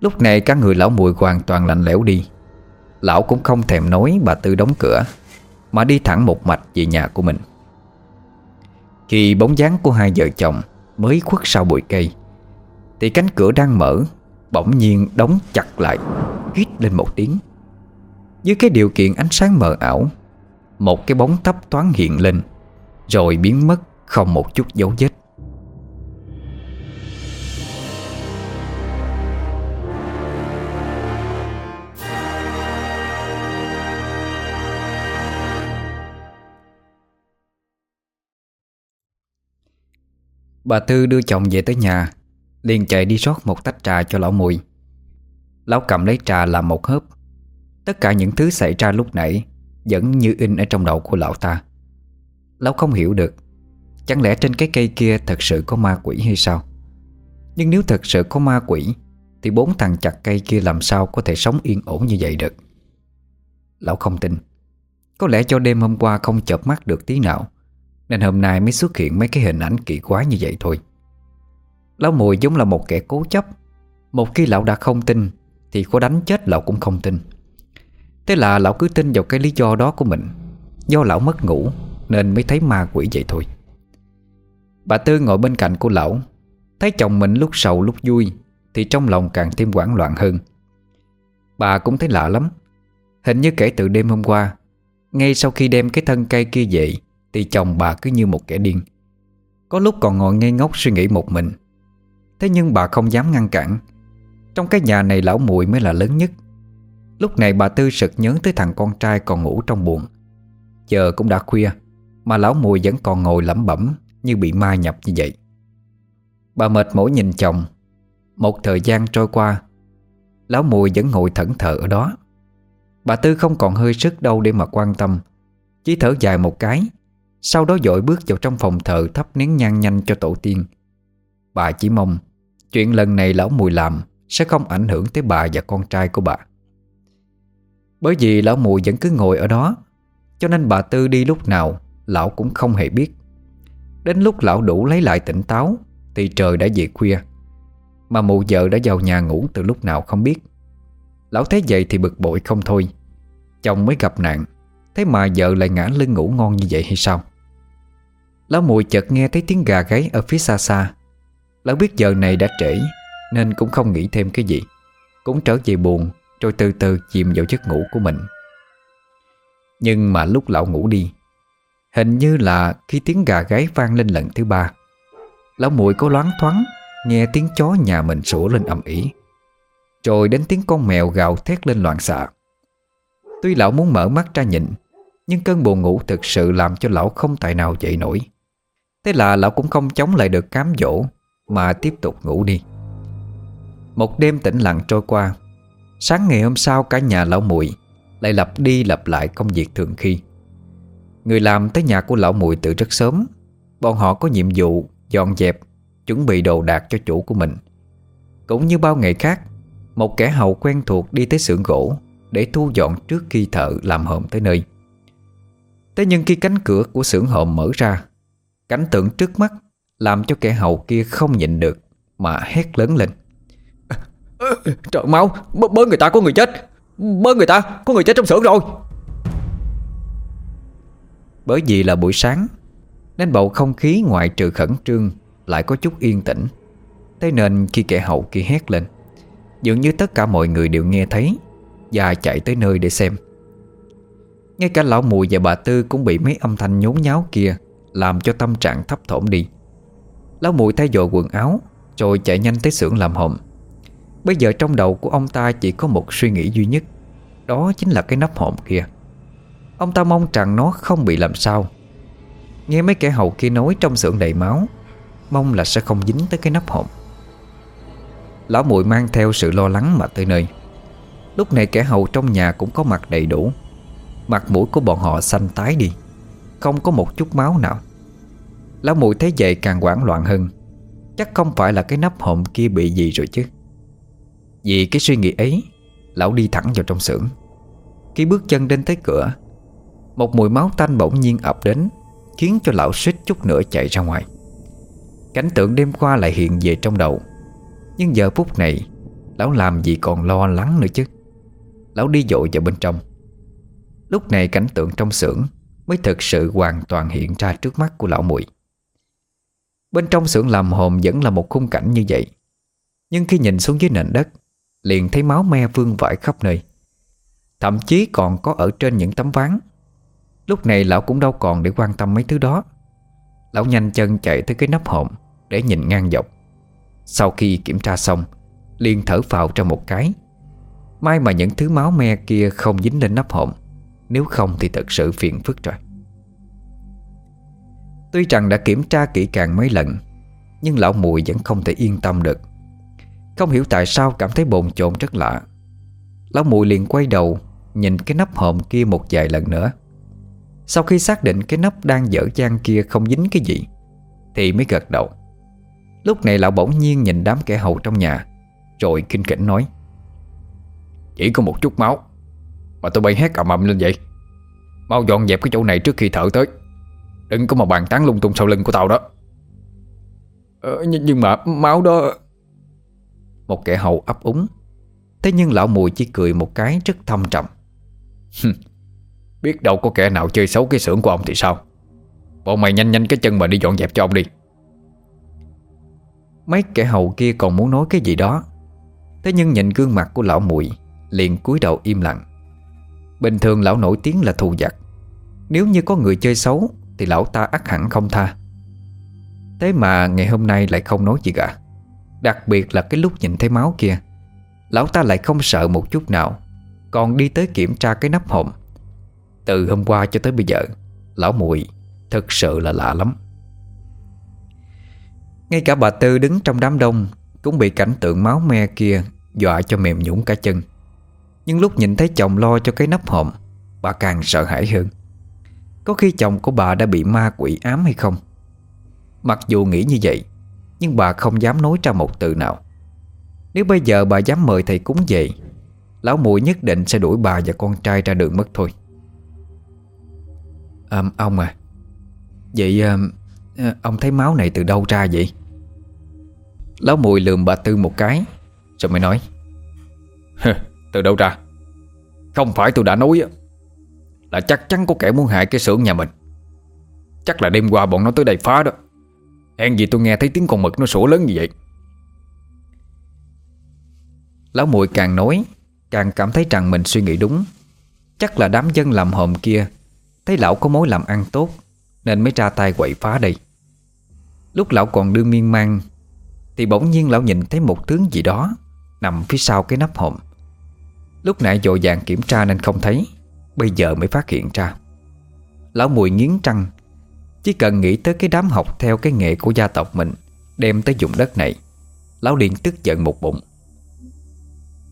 Lúc này cả người lão mùi hoàn toàn lạnh lẽo đi. Lão cũng không thèm nói bà Tư đóng cửa. Mà đi thẳng một mạch về nhà của mình. Khi bóng dáng của hai vợ chồng Mới khuất sau bụi cây, Thì cánh cửa đang mở, Bỗng nhiên đóng chặt lại, Hít lên một tiếng. Dưới cái điều kiện ánh sáng mờ ảo, Một cái bóng thấp thoáng hiện lên, Rồi biến mất không một chút dấu vết. Bà Tư đưa chồng về tới nhà, liền chạy đi rót một tách trà cho lão mùi. Lão cầm lấy trà làm một hớp. Tất cả những thứ xảy ra lúc nãy Vẫn như in ở trong đầu của lão ta. Lão không hiểu được, Chẳng lẽ trên cái cây kia thật sự có ma quỷ hay sao? Nhưng nếu thật sự có ma quỷ, Thì bốn thằng chặt cây kia làm sao Có thể sống yên ổn như vậy được? Lão không tin. Có lẽ cho đêm hôm qua không chợp mắt được tí nào. Nên hôm nay mới xuất hiện mấy cái hình ảnh kỳ quái như vậy thôi. Lão mùi giống là một kẻ cố chấp. Một khi lão đã không tin, Thì có đánh chết lão cũng không tin. Thế là lão cứ tin vào cái lý do đó của mình. Do lão mất ngủ, Nên mới thấy ma quỷ vậy thôi. Bà Tư ngồi bên cạnh của lão, Thấy chồng mình lúc sầu lúc vui, Thì trong lòng càng thêm hoảng loạn hơn. Bà cũng thấy lạ lắm. Hình như kể từ đêm hôm qua, Ngay sau khi đem cái thân cây kia về thì chồng bà cứ như một kẻ điên. Có lúc còn ngồi ngây ngốc suy nghĩ một mình. Thế nhưng bà không dám ngăn cản. Trong cái nhà này lão muội mới là lớn nhất. Lúc này bà Tư sực nhớ tới thằng con trai còn ngủ trong buồng. Giờ cũng đã khuya, Mà lão mùi vẫn còn ngồi lẩm bẩm Như bị ma nhập như vậy. Bà mệt mỏi nhìn chồng. Một thời gian trôi qua, Lão mùi vẫn ngồi thẫn thờ ở đó. Bà Tư không còn hơi sức đâu để mà quan tâm. Chỉ thở dài một cái sau đó dội bước vào trong phòng thờ Thắp nén nhang nhanh cho tổ tiên. Bà chỉ mong, Chuyện lần này lão mùi làm Sẽ không ảnh hưởng tới bà và con trai của bà. Bởi vì lão mùi vẫn cứ ngồi ở đó, Cho nên bà Tư đi lúc nào, Lão cũng không hề biết. Đến lúc lão đủ lấy lại tỉnh táo, Thì trời đã về khuya. Mà mụ vợ đã vào nhà ngủ từ lúc nào không biết. Lão thấy vậy thì bực bội không thôi. Chồng mới gặp nạn Thế mà vợ lại ngã lưng ngủ ngon như vậy hay sao? Lão mùi chợt nghe thấy tiếng gà gáy ở phía xa xa. Lão biết giờ này đã trễ, Nên cũng không nghĩ thêm cái gì. Cũng trở về buồn, Rồi từ từ chìm vào giấc ngủ của mình. Nhưng mà lúc lão ngủ đi, Hình như là khi tiếng gà gáy vang lên lần thứ ba, Lão mùi có loáng thoáng Nghe tiếng chó nhà mình sủa lên ầm ĩ. Rồi đến tiếng con mèo gào thét lên loạn xạ. Tuy lão muốn mở mắt ra nhìn, Nhưng cơn buồn ngủ thực sự làm cho lão không tài nào dậy nổi. Thế là lão cũng không chống lại được cám dỗ, Mà tiếp tục ngủ đi. Một đêm tĩnh lặng trôi qua. Sáng ngày hôm sau, cả nhà lão mùi Lại lặp đi lặp lại công việc thường khi. Người làm tới nhà của lão mùi từ rất sớm. Bọn họ có nhiệm vụ dọn dẹp, Chuẩn bị đồ đạc cho chủ của mình. Cũng như bao ngày khác, Một kẻ hầu quen thuộc đi tới xưởng gỗ Để thu dọn trước khi thợ làm hòm tới nơi. Thế nhưng khi cánh cửa của xưởng hòm mở ra Cảnh tượng trước mắt Làm cho kẻ hầu kia không nhịn được Mà hét lớn lên. Trời máu Bớ người ta có người chết. Bớ người ta có người chết trong xưởng rồi. Bởi vì là buổi sáng Nên bầu không khí ngoại trừ khẩn trương Lại có chút yên tĩnh. Thế nên khi kẻ hậu kia hét lên Dường như tất cả mọi người đều nghe thấy Và chạy tới nơi để xem. Ngay cả lão mùi và bà Tư Cũng bị mấy âm thanh nhốn nháo kia làm cho tâm trạng thấp thỏm đi. Lão mùi thay dội quần áo, Rồi chạy nhanh tới xưởng làm hòm Bây giờ trong đầu của ông ta chỉ có một suy nghĩ duy nhất, Đó chính là cái nắp hòm kia. Ông ta mong rằng nó không bị làm sao. Nghe mấy kẻ hầu kia nói trong xưởng đầy máu, Mong là sẽ không dính tới cái nắp hòm Lão mùi mang theo sự lo lắng mà tới nơi. Lúc này kẻ hầu trong nhà cũng có mặt đầy đủ. Mặt mũi của bọn họ xanh tái đi. Không có một chút máu nào. Lão mùi thấy vậy càng hoảng loạn hơn. Chắc không phải là cái nắp hòm kia bị gì rồi chứ. Vì cái suy nghĩ ấy, Lão đi thẳng vào trong xưởng. Khi bước chân đến tới cửa, Một mùi máu tanh bỗng nhiên ập đến, Khiến cho lão suýt chút nữa chạy ra ngoài. Cảnh tượng đêm qua lại hiện về trong đầu. Nhưng giờ phút này, Lão làm gì còn lo lắng nữa chứ. Lão đi dội vào bên trong. Lúc này cảnh tượng trong xưởng Mới thực sự hoàn toàn hiện ra trước mắt của lão muội. Bên trong xưởng làm hồn vẫn là một khung cảnh như vậy. Nhưng khi nhìn xuống dưới nền đất, Liền thấy máu me vương vãi khắp nơi. Thậm chí còn có ở trên những tấm ván. Lúc này lão cũng đâu còn để quan tâm mấy thứ đó. Lão nhanh chân chạy tới cái nắp hòm Để nhìn ngang dọc. Sau khi kiểm tra xong, liền thở phào ra một cái. May mà những thứ máu me kia không dính lên nắp hòm. Nếu không thì thật sự phiền phức rồi. Tuy rằng đã kiểm tra kỹ càng mấy lần, Nhưng lão mùi vẫn không thể yên tâm được. Không hiểu tại sao cảm thấy bồn chồn rất lạ. Lão mùi liền quay đầu, Nhìn cái nắp hòm kia một vài lần nữa. Sau khi xác định cái nắp đang dở dang kia không dính cái gì, Thì mới gật đầu. Lúc này lão bỗng nhiên nhìn đám kẻ hầu trong nhà, Rồi kinh kỉnh nói, Chỉ có một chút máu. Mà tôi bay hét ầm ầm lên vậy. Mau dọn dẹp cái chỗ này trước khi thợ tới. Đừng có mà bàn tán lung tung sau lưng của tao đó. Ờ, nhưng, nhưng mà máu đó Một kẻ hầu ấp úng. Thế nhưng lão mùi chỉ cười một cái rất thâm trầm. Biết đâu có kẻ nào chơi xấu cái xưởng của ông thì sao? Bọn mày nhanh nhanh cái chân mà đi dọn dẹp cho ông đi. Mấy kẻ hầu kia còn muốn nói cái gì đó. Thế nhưng nhìn gương mặt của lão mùi Liền cúi đầu im lặng. Bình thường lão nổi tiếng là thù giặc. Nếu như có người chơi xấu, Thì lão ta ắt hẳn không tha. Thế mà ngày hôm nay lại không nói gì cả. Đặc biệt là cái lúc nhìn thấy máu kia, Lão ta lại không sợ một chút nào. Còn đi tới kiểm tra cái nắp hộp. Từ hôm qua cho tới bây giờ, Lão mùi Thật sự là lạ lắm. Ngay cả bà Tư đứng trong đám đông Cũng bị cảnh tượng máu me kia Dọa cho mềm nhũng cả chân. Nhưng lúc nhìn thấy chồng lo cho cái nắp hòm Bà càng sợ hãi hơn. Có khi chồng của bà đã bị ma quỷ ám hay không? Mặc dù nghĩ như vậy Nhưng bà không dám nói ra một từ nào. Nếu bây giờ bà dám mời thầy cúng về Lão mùi nhất định sẽ đuổi bà và con trai ra đường mất thôi. À, Ông à. Vậy à, ông thấy máu này từ đâu ra vậy? Lão mùi lườm bà Tư một cái Rồi mới nói. [LAUGHS] Từ đâu ra? Không phải tôi đã nói Là chắc chắn có kẻ muốn hại cái xưởng nhà mình. Chắc là đêm qua bọn nó tới đây phá đó. Hèn gì tôi nghe thấy tiếng con mực nó sủa lớn như vậy. Lão muội càng nói, Càng cảm thấy rằng mình suy nghĩ đúng. Chắc là đám dân làm hòm kia Thấy lão có mối làm ăn tốt, Nên mới ra tay quậy phá đây. Lúc lão còn đương miên man, Thì bỗng nhiên lão nhìn thấy một tướng gì đó Nằm phía sau cái nắp hòm. Lúc nãy dội vàng kiểm tra nên không thấy, Bây giờ mới phát hiện ra. Lão mùi nghiến trăng Chỉ cần nghĩ tới cái đám học theo cái nghệ của gia tộc mình, Đem tới vùng đất này, Lão liền tức giận một bụng.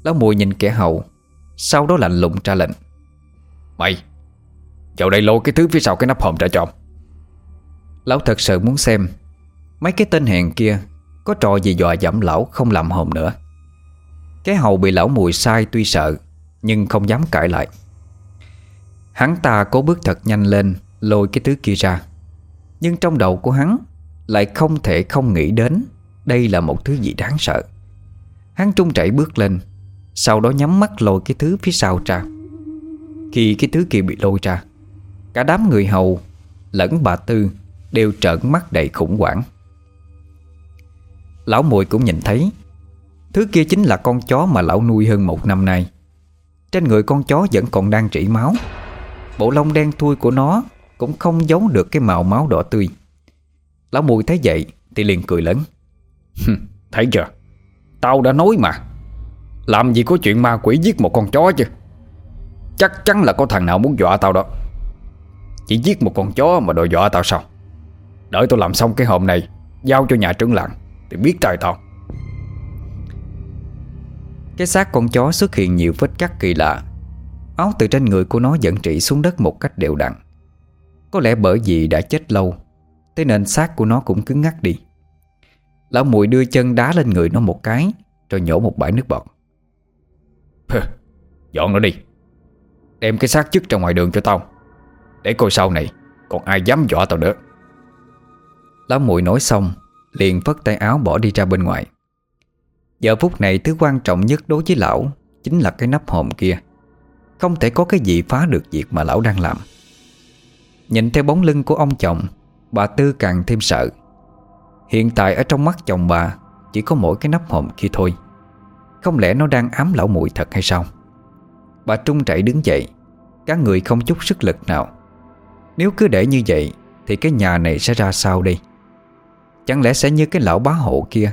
Lão mùi nhìn kẻ hậu Sau đó lạnh lùng ra lệnh. Mày, Vào đây lôi cái thứ phía sau cái nắp hòm ra cho Lão thật sự muốn xem, Mấy cái tên hèn kia Có trò gì dọa dẫm lão không làm hồn nữa. Cái hầu bị lão mùi sai tuy sợ, Nhưng không dám cãi lại. Hắn ta cố bước thật nhanh lên, Lôi cái thứ kia ra. Nhưng trong đầu của hắn Lại không thể không nghĩ đến Đây là một thứ gì đáng sợ. Hắn trung chảy bước lên, Sau đó nhắm mắt lôi cái thứ phía sau ra. Khi cái thứ kia bị lôi ra, Cả đám người hầu Lẫn bà Tư Đều trợn mắt đầy khủng hoảng. Lão mùi cũng nhìn thấy Thứ kia chính là con chó mà lão nuôi hơn một năm nay. Trên người con chó vẫn còn đang trĩ máu. Bộ lông đen thui của nó Cũng không giấu được cái màu máu đỏ tươi. Lão mùi thấy vậy Thì liền cười lớn. Thấy chưa? Tao đã nói mà. Làm gì có chuyện ma quỷ giết một con chó chứ? Chắc chắn là có thằng nào muốn dọa tao đó. Chỉ giết một con chó mà đòi dọa tao sao? Đợi tôi làm xong cái hòm này, Giao cho nhà trưởng làng, Thì biết trời tao. Cái xác con chó xuất hiện nhiều vết cắt kỳ lạ. Áo từ trên người của nó dẫn trị xuống đất một cách đều đặn. Có lẽ bởi vì đã chết lâu Thế nên xác của nó cũng cứng ngắc đi. Lão mùi đưa chân đá lên người nó một cái Rồi nhổ một bãi nước bọt. Dọn nó đi. Đem cái xác chức ra ngoài đường cho tao. Để coi sau này Còn ai dám dọa tao nữa. Lão mùi nói xong Liền phất tay áo bỏ đi ra bên ngoài Giờ phút này thứ quan trọng nhất đối với lão Chính là cái nắp hòm kia. Không thể có cái gì phá được việc mà lão đang làm. Nhìn theo bóng lưng của ông chồng, Bà Tư càng thêm sợ. Hiện tại ở trong mắt chồng bà, Chỉ có mỗi cái nắp hòm kia thôi. Không lẽ nó đang ám lão mùi thật hay sao? Bà trung chạy đứng dậy, Các người không chút sức lực nào. Nếu cứ để như vậy, Thì cái nhà này sẽ ra sao đây? Chẳng lẽ sẽ như cái lão bá hộ kia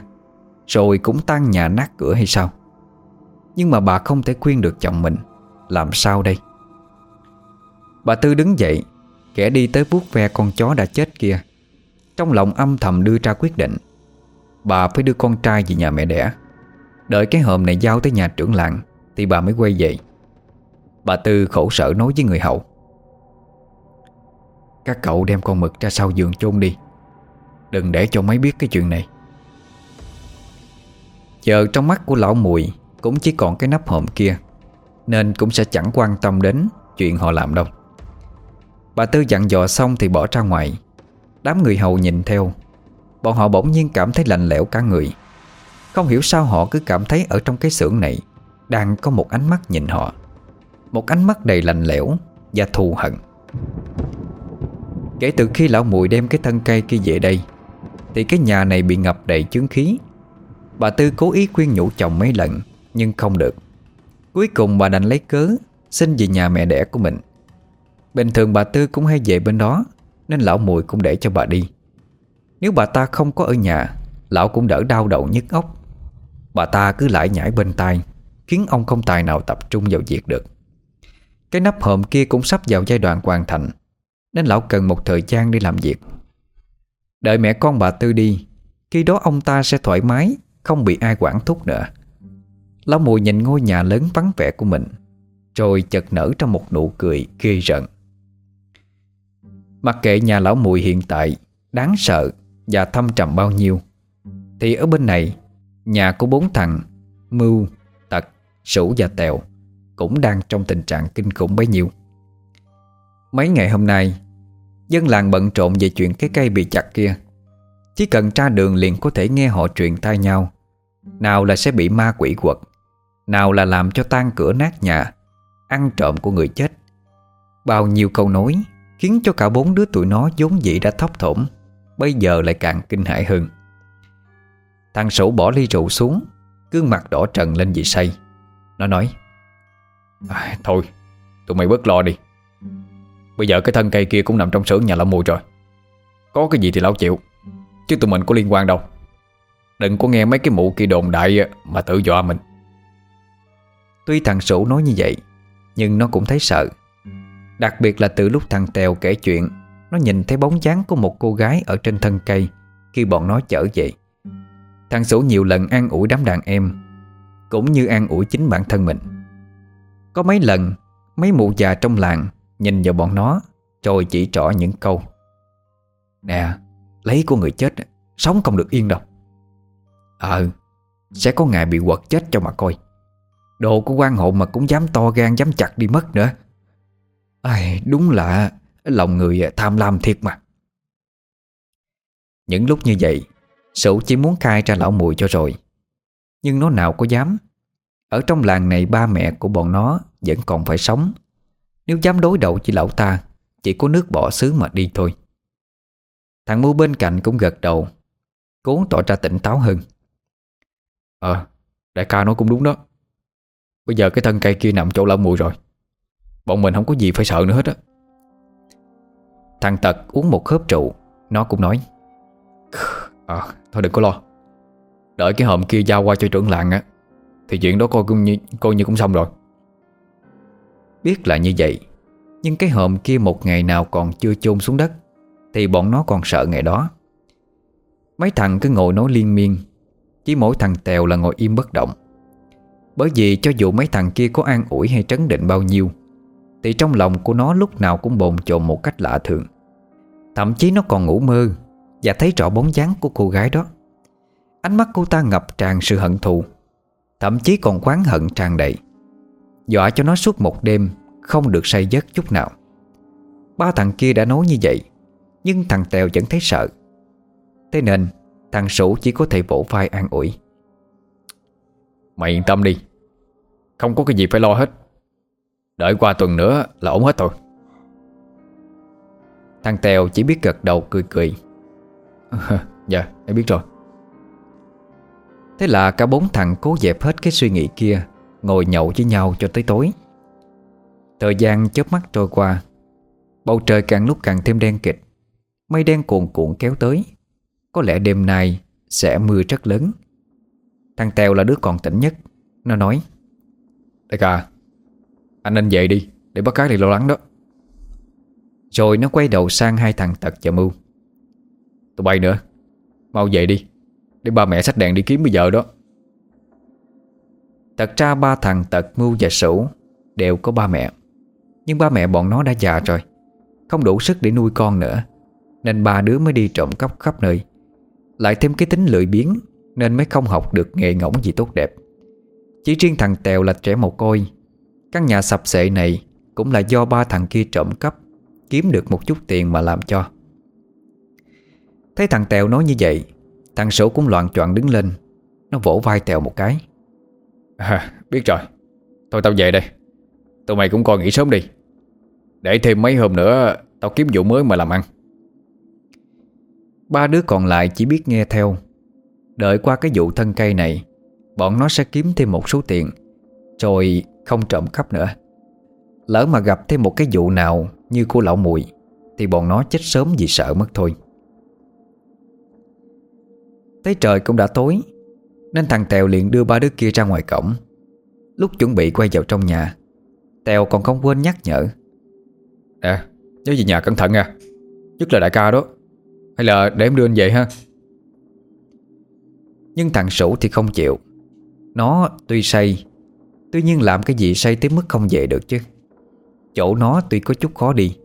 rồi cũng tan nhà nát cửa hay sao? Nhưng mà bà không thể khuyên được chồng mình, Làm sao đây? Bà Tư đứng dậy, Kẻ đi tới vuốt ve con chó đã chết kia. Trong lòng âm thầm đưa ra quyết định, Bà phải đưa con trai về nhà mẹ đẻ. Đợi cái hòm này giao tới nhà trưởng làng, Thì bà mới quay về. Bà Tư khổ sở nói với người hậu Các cậu đem con mực ra sau giường chôn đi. Đừng để cho mấy biết cái chuyện này. Giờ trong mắt của lão mùi Cũng chỉ còn cái nắp hòm kia, Nên cũng sẽ chẳng quan tâm đến Chuyện họ làm đâu. Bà Tư dặn dò xong thì bỏ ra ngoài. Đám người hầu nhìn theo. Bọn họ bỗng nhiên cảm thấy lạnh lẽo cả người. Không hiểu sao họ cứ cảm thấy Ở trong cái xưởng này Đang có một ánh mắt nhìn họ. Một ánh mắt đầy lạnh lẽo Và thù hận. Kể từ khi lão mùi đem cái thân cây kia về đây, Thì cái nhà này bị ngập đầy chướng khí. Bà Tư cố ý khuyên nhủ chồng mấy lần, Nhưng không được. Cuối cùng bà đành lấy cớ, Xin về nhà mẹ đẻ của mình. Bình thường bà Tư cũng hay về bên đó, Nên lão mùi cũng để cho bà đi. Nếu bà ta không có ở nhà, Lão cũng đỡ đau đầu nhức óc. Bà ta cứ lại nhảy bên tai, Khiến ông không tài nào tập trung vào việc được. Cái nắp hòm kia cũng sắp vào giai đoạn hoàn thành, Nên lão cần một thời gian đi làm việc. Đợi mẹ con bà Tư đi, Khi đó ông ta sẽ thoải mái không bị ai quản thúc nữa Lão mùi nhìn ngôi nhà lớn vắng vẻ của mình Rồi chợt nở trong một nụ cười ghê rợn. Mặc kệ nhà lão mùi hiện tại Đáng sợ và thâm trầm bao nhiêu Thì ở bên này Nhà của bốn thằng Mưu, Tật, Sủ và Tèo Cũng đang trong tình trạng kinh khủng bấy nhiêu. Mấy ngày hôm nay Dân làng bận trộn về chuyện cái cây bị chặt kia. Chỉ cần tra đường liền có thể nghe họ truyền tai nhau. Nào là sẽ bị ma quỷ quật Nào là làm cho tan cửa nát nhà Ăn trộm của người chết. Bao nhiêu câu nói Khiến cho cả bốn đứa tụi nó vốn dĩ đã thấp thổm Bây giờ lại càng kinh hãi hơn. Thằng sổ bỏ ly rượu xuống Gương mặt đỏ trần lên vì say. Nó nói à, Thôi tụi mày bớt lo đi. Bây giờ cái thân cây kia cũng nằm trong xưởng nhà lão mùi rồi. Có cái gì thì lão chịu Chứ tụi mình có liên quan đâu. Đừng có nghe mấy cái mụ kia đồn đại Mà tự dọa mình. Tuy thằng Sủ nói như vậy, Nhưng nó cũng thấy sợ. Đặc biệt là từ lúc thằng Tèo kể chuyện, Nó nhìn thấy bóng dáng của một cô gái Ở trên thân cây Khi bọn nó chở về. Thằng Sủ nhiều lần an ủi đám đàn em, Cũng như an ủi chính bản thân mình. Có mấy lần, Mấy mụ già trong làng Nhìn vào bọn nó, Rồi chỉ trỏ những câu. Nè, Lấy của người chết, Sống không được yên đâu. Ờ Sẽ có ngày bị quật chết cho mà coi. Đồ của quan hộ mà cũng dám to gan Dám chặt đi mất nữa. Ai, Đúng là Lòng người tham lam thiệt mà. Những lúc như vậy Sửu chỉ muốn khai ra lão mùi cho rồi. Nhưng nó nào có dám. Ở trong làng này ba mẹ của bọn nó Vẫn còn phải sống. Nếu dám đối đầu với lão ta Chỉ có nước bỏ xứ mà đi thôi. Thằng mưu bên cạnh cũng gật đầu Cố tỏ ra tỉnh táo hơn. Ờ Đại ca nói cũng đúng đó. Bây giờ cái thân cây kia nằm chỗ lão mùi rồi. Bọn mình không có gì phải sợ nữa hết á. Thằng Tật uống một hớp rượu Nó cũng nói À thôi đừng có lo. Đợi cái hòm kia giao qua cho trưởng làng á Thì chuyện đó coi như, coi như cũng xong rồi. Biết là như vậy Nhưng cái hòm kia một ngày nào còn chưa chôn xuống đất Thì bọn nó còn sợ ngày đó. Mấy thằng cứ ngồi nói liên miên chỉ mỗi thằng Tèo là ngồi im bất động. Bởi vì cho dù mấy thằng kia có an ủi hay trấn định bao nhiêu, Thì trong lòng của nó lúc nào cũng bồn chồn một cách lạ thường. Thậm chí nó còn ngủ mơ và thấy rõ bóng dáng của cô gái đó. Ánh mắt cô ta ngập tràn sự hận thù, Thậm chí còn quán hận tràn đầy. Dọa cho nó suốt một đêm Không được say giấc chút nào. Ba thằng kia đã nói như vậy, Nhưng thằng Tèo vẫn thấy sợ. Thế nên Thằng Sủ chỉ có thể vỗ vai an ủi. Mày yên tâm đi. Không có cái gì phải lo hết. Đợi qua tuần nữa là ổn hết rồi. Thằng Tèo chỉ biết gật đầu cười cười. [LAUGHS] Dạ em biết rồi. Thế là cả bốn thằng cố dẹp hết cái suy nghĩ kia, Ngồi nhậu với nhau cho tới tối. Thời gian chớp mắt trôi qua. Bầu trời càng lúc càng thêm đen kịch Mây đen cuồn cuộn kéo tới. Có lẽ đêm nay sẽ mưa rất lớn. Thằng Tèo là đứa còn tỉnh nhất. Nó nói, Đại ca, Anh nên về đi, Để bắt cái này lo lắng đó. Rồi nó quay đầu sang hai thằng Tật và Mưu. Tụi bay nữa, Mau dậy đi, Để ba mẹ xách đèn đi kiếm bây giờ đó. Thật ra ba thằng Tật, Mưu và Sửu Đều có ba mẹ. Nhưng ba mẹ bọn nó đã già rồi, Không đủ sức để nuôi con nữa, Nên ba đứa mới đi trộm cắp khắp nơi. Lại thêm cái tính lười biếng Nên mới không học được nghề ngỗng gì tốt đẹp. Chỉ riêng thằng Tèo là trẻ mồ côi. Căn nhà sập sệ này Cũng là do ba thằng kia trộm cắp Kiếm được một chút tiền mà làm cho. Thấy thằng Tèo nói như vậy Thằng Sổ cũng loạn choạng đứng lên Nó vỗ vai Tèo một cái. À, Biết rồi. Thôi tao về đây. Tụi mày cũng coi nghỉ sớm đi. Để thêm mấy hôm nữa Tao kiếm vụ mới mà làm ăn. Ba đứa còn lại chỉ biết nghe theo. Đợi qua cái vụ thân cây này, Bọn nó sẽ kiếm thêm một số tiền, Rồi không trộm cắp nữa. Lỡ mà gặp thêm một cái vụ nào Như của lão mùi, Thì bọn nó chết sớm vì sợ mất thôi. Thấy trời cũng đã tối, Nên thằng Tèo liền đưa ba đứa kia ra ngoài cổng. Lúc chuẩn bị quay vào trong nhà, Tèo còn không quên nhắc nhở. Nè Nhớ về nhà cẩn thận nha, Nhất là đại ca đó. Hay là để em đưa anh về ha? Nhưng thằng Sủ thì không chịu. Nó tuy say, Tuy nhiên làm cái gì say tới mức không về được chứ. Chỗ nó tuy có chút khó đi,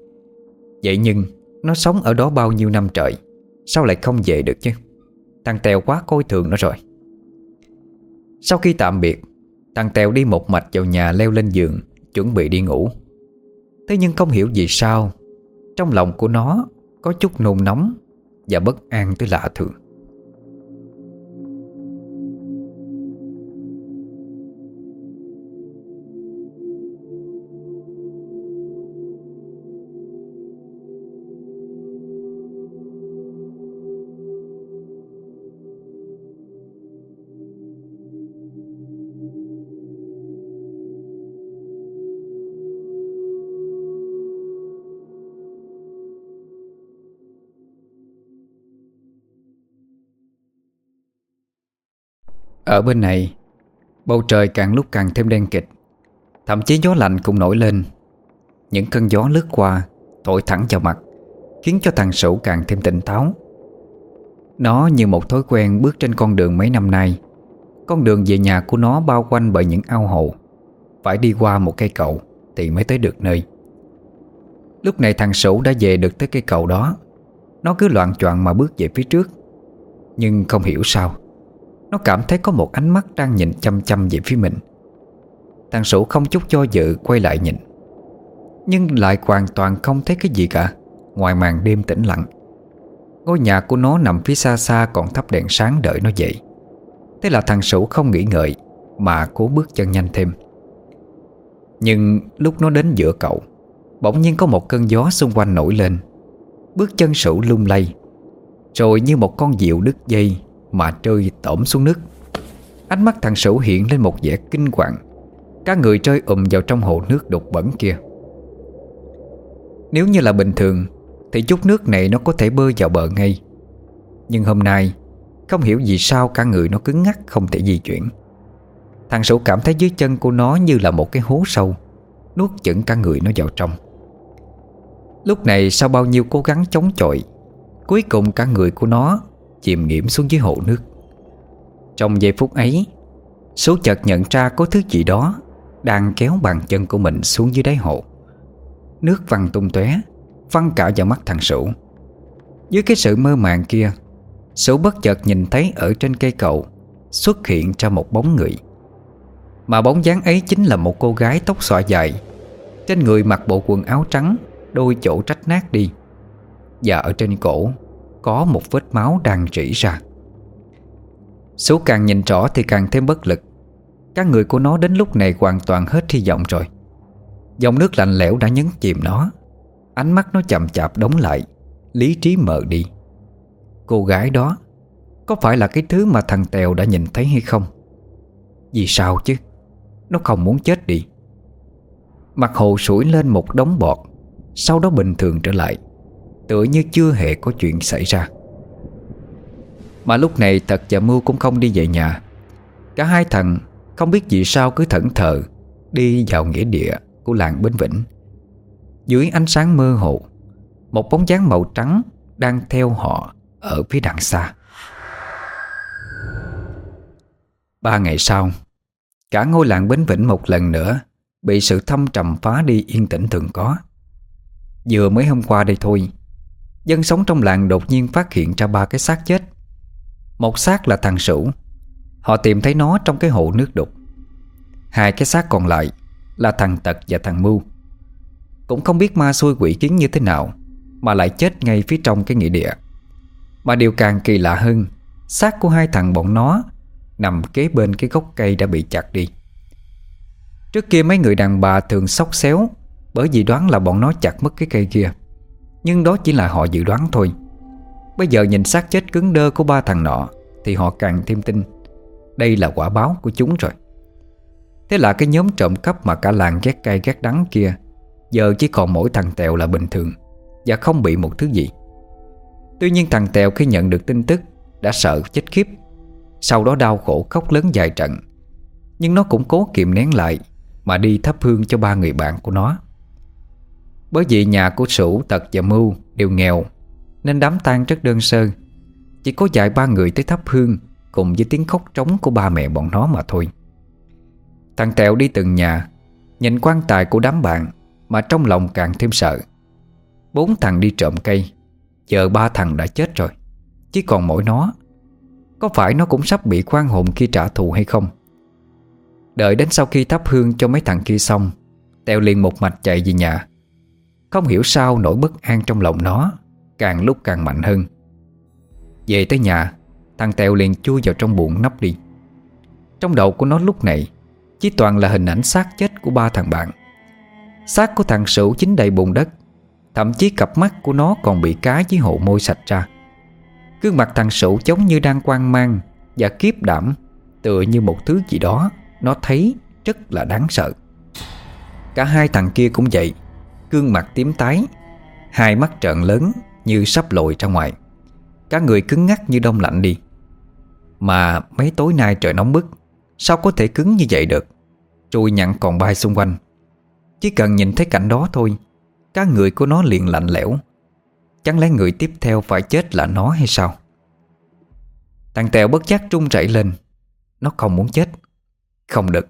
Vậy nhưng Nó sống ở đó bao nhiêu năm trời, Sao lại không về được chứ? Thằng Tèo quá coi thường nó rồi. Sau khi tạm biệt, Thằng Tèo đi một mạch vào nhà leo lên giường, Chuẩn bị đi ngủ. Thế nhưng không hiểu vì sao, Trong lòng của nó Có chút nôn nóng và bất an tới lạ thường. Ở bên này. Bầu trời càng lúc càng thêm đen kịch Thậm chí gió lạnh cũng nổi lên. Những cơn gió lướt qua, Thổi thẳng vào mặt, Khiến cho thằng Sửu càng thêm tỉnh táo. Nó như một thói quen bước trên con đường mấy năm nay. Con đường về nhà của nó bao quanh bởi những ao hồ. Phải đi qua một cây cầu Thì mới tới được nơi. Lúc này thằng Sửu đã về được tới cây cầu đó. Nó cứ loạn choạng mà bước về phía trước, Nhưng không hiểu sao nó cảm thấy có một ánh mắt đang nhìn chăm chăm về phía mình. Thằng Sủ không chút cho dự quay lại nhìn. Nhưng lại hoàn toàn không thấy cái gì cả, Ngoài màn đêm tĩnh lặng. Ngôi nhà của nó nằm phía xa xa còn thắp đèn sáng đợi nó dậy. Thế là thằng Sủ không nghĩ ngợi, Mà cố bước chân nhanh thêm. Nhưng lúc nó đến giữa cậu, Bỗng nhiên có một cơn gió xung quanh nổi lên. Bước chân Sủ lung lay, Rồi như một con diệu đứt dây mà rơi tổm xuống nước. Ánh mắt thằng Sửu hiện lên một vẻ kinh hoàng. Các người rơi ụm vào trong hồ nước đục bẩn kia. Nếu như là bình thường, Thì chút nước này nó có thể bơi vào bờ ngay. Nhưng hôm nay, Không hiểu vì sao cả người nó cứng ngắc Không thể di chuyển. Thằng Sửu cảm thấy dưới chân của nó như là một cái hố sâu, Nuốt chửng cả người nó vào trong. Lúc này sau bao nhiêu cố gắng chống chọi, Cuối cùng cả người của nó Chìm nghiễm xuống dưới hồ nước. Trong giây phút ấy, Số chợt nhận ra có thứ gì đó Đang kéo bàn chân của mình xuống dưới đáy hồ. Nước văng tung tóe, Văng cả vào mắt thằng Sửu. Dưới cái sự mơ màng kia, Sửu bất chợt nhìn thấy ở trên cây cầu Xuất hiện ra một bóng người. Mà bóng dáng ấy chính là một cô gái tóc xõa dài, Trên người mặc bộ quần áo trắng, Đôi chỗ trách nát đi, Và ở trên cổ có một vết máu đang rỉ ra. Số càng nhìn rõ thì càng thêm bất lực. Các người của nó đến lúc này hoàn toàn hết hy vọng rồi. Dòng nước lạnh lẽo đã nhấn chìm nó. Ánh mắt nó chậm chạp đóng lại. Lý trí mờ đi. Cô gái đó, Có phải là cái thứ mà thằng Tèo đã nhìn thấy hay không? Vì sao chứ? Nó không muốn chết đi. Mặt hồ sủi lên một đống bọt, Sau đó bình thường trở lại. Tựa như chưa hề có chuyện xảy ra. Mà lúc này thật và Mưu cũng không đi về nhà. Cả hai thằng không biết vì sao cứ thẫn thờ Đi vào nghĩa địa của làng Bến Vĩnh. Dưới ánh sáng mơ hồ, Một bóng dáng màu trắng Đang theo họ Ở phía đằng xa. Ba ngày sau, Cả ngôi làng Bến Vĩnh một lần nữa Bị sự thâm trầm phá đi yên tĩnh thường có. Vừa mới hôm qua đây thôi Dân sống trong làng đột nhiên phát hiện ra ba cái xác chết. Một xác là thằng Sửu. Họ tìm thấy nó trong cái hồ nước đục. Hai cái xác còn lại Là thằng Tật và thằng Mưu. Cũng không biết ma xui quỷ kiến như thế nào, Mà lại chết ngay phía trong cái nghĩa địa. Mà điều càng kỳ lạ hơn, xác của hai thằng bọn nó Nằm kế bên cái gốc cây đã bị chặt đi. Trước kia mấy người đàn bà thường sóc xéo Bởi vì đoán là bọn nó chặt mất cái cây kia nhưng đó chỉ là họ dự đoán thôi. Bây giờ nhìn xác chết cứng đơ của ba thằng nọ, Thì họ càng thêm tin. Đây là quả báo của chúng rồi. Thế là cái nhóm trộm cắp mà cả làng ghét cay ghét đắng kia, Giờ chỉ còn mỗi thằng Tèo là bình thường, Và không bị một thứ gì. Tuy nhiên thằng Tèo khi nhận được tin tức, Đã sợ chết khiếp. Sau đó đau khổ khóc lớn dài trận. Nhưng nó cũng cố kiềm nén lại, Mà đi thắp hương cho ba người bạn của nó bởi vì nhà của Sủ, Tật và Mưu đều nghèo Nên đám tang rất đơn sơ. Chỉ có vài ba người tới thắp hương Cùng với tiếng khóc trống của ba mẹ bọn nó mà thôi. Thằng Tẹo đi từng nhà Nhìn quan tài của đám bạn Mà trong lòng càng thêm sợ. Bốn thằng đi trộm cây Giờ ba thằng đã chết rồi. Chỉ còn mỗi nó Có phải nó cũng sắp bị quan hồn khi trả thù hay không? Đợi đến sau khi thắp hương cho mấy thằng kia xong Tèo liền một mạch chạy về nhà. Không hiểu sao nỗi bất an trong lòng nó, Càng lúc càng mạnh hơn. Về tới nhà, Thằng Tèo liền chui vào trong buồng nắp đi. Trong đầu của nó lúc này, Chỉ toàn là hình ảnh xác chết của ba thằng bạn. Xác của thằng Sửu chính đầy bùn đất, Thậm chí cặp mắt của nó còn bị cá với hộ môi sạch ra. Gương mặt thằng Sửu giống như đang quan mang Và kiếp đảm, Tựa như một thứ gì đó Nó thấy rất là đáng sợ. Cả hai thằng kia cũng vậy. Gương mặt tím tái, Hai mắt trợn lớn như sắp lồi ra ngoài. Cả người cứng ngắc như đông lạnh đi. Mà mấy tối nay trời nóng bức, Sao có thể cứng như vậy được? Trùi nhặn còn bay xung quanh. Chỉ cần nhìn thấy cảnh đó thôi Cá người của nó liền lạnh lẽo. Chẳng lẽ người tiếp theo phải chết là nó hay sao? Thằng Tèo bất giác trung chạy lên. Nó không muốn chết. Không được.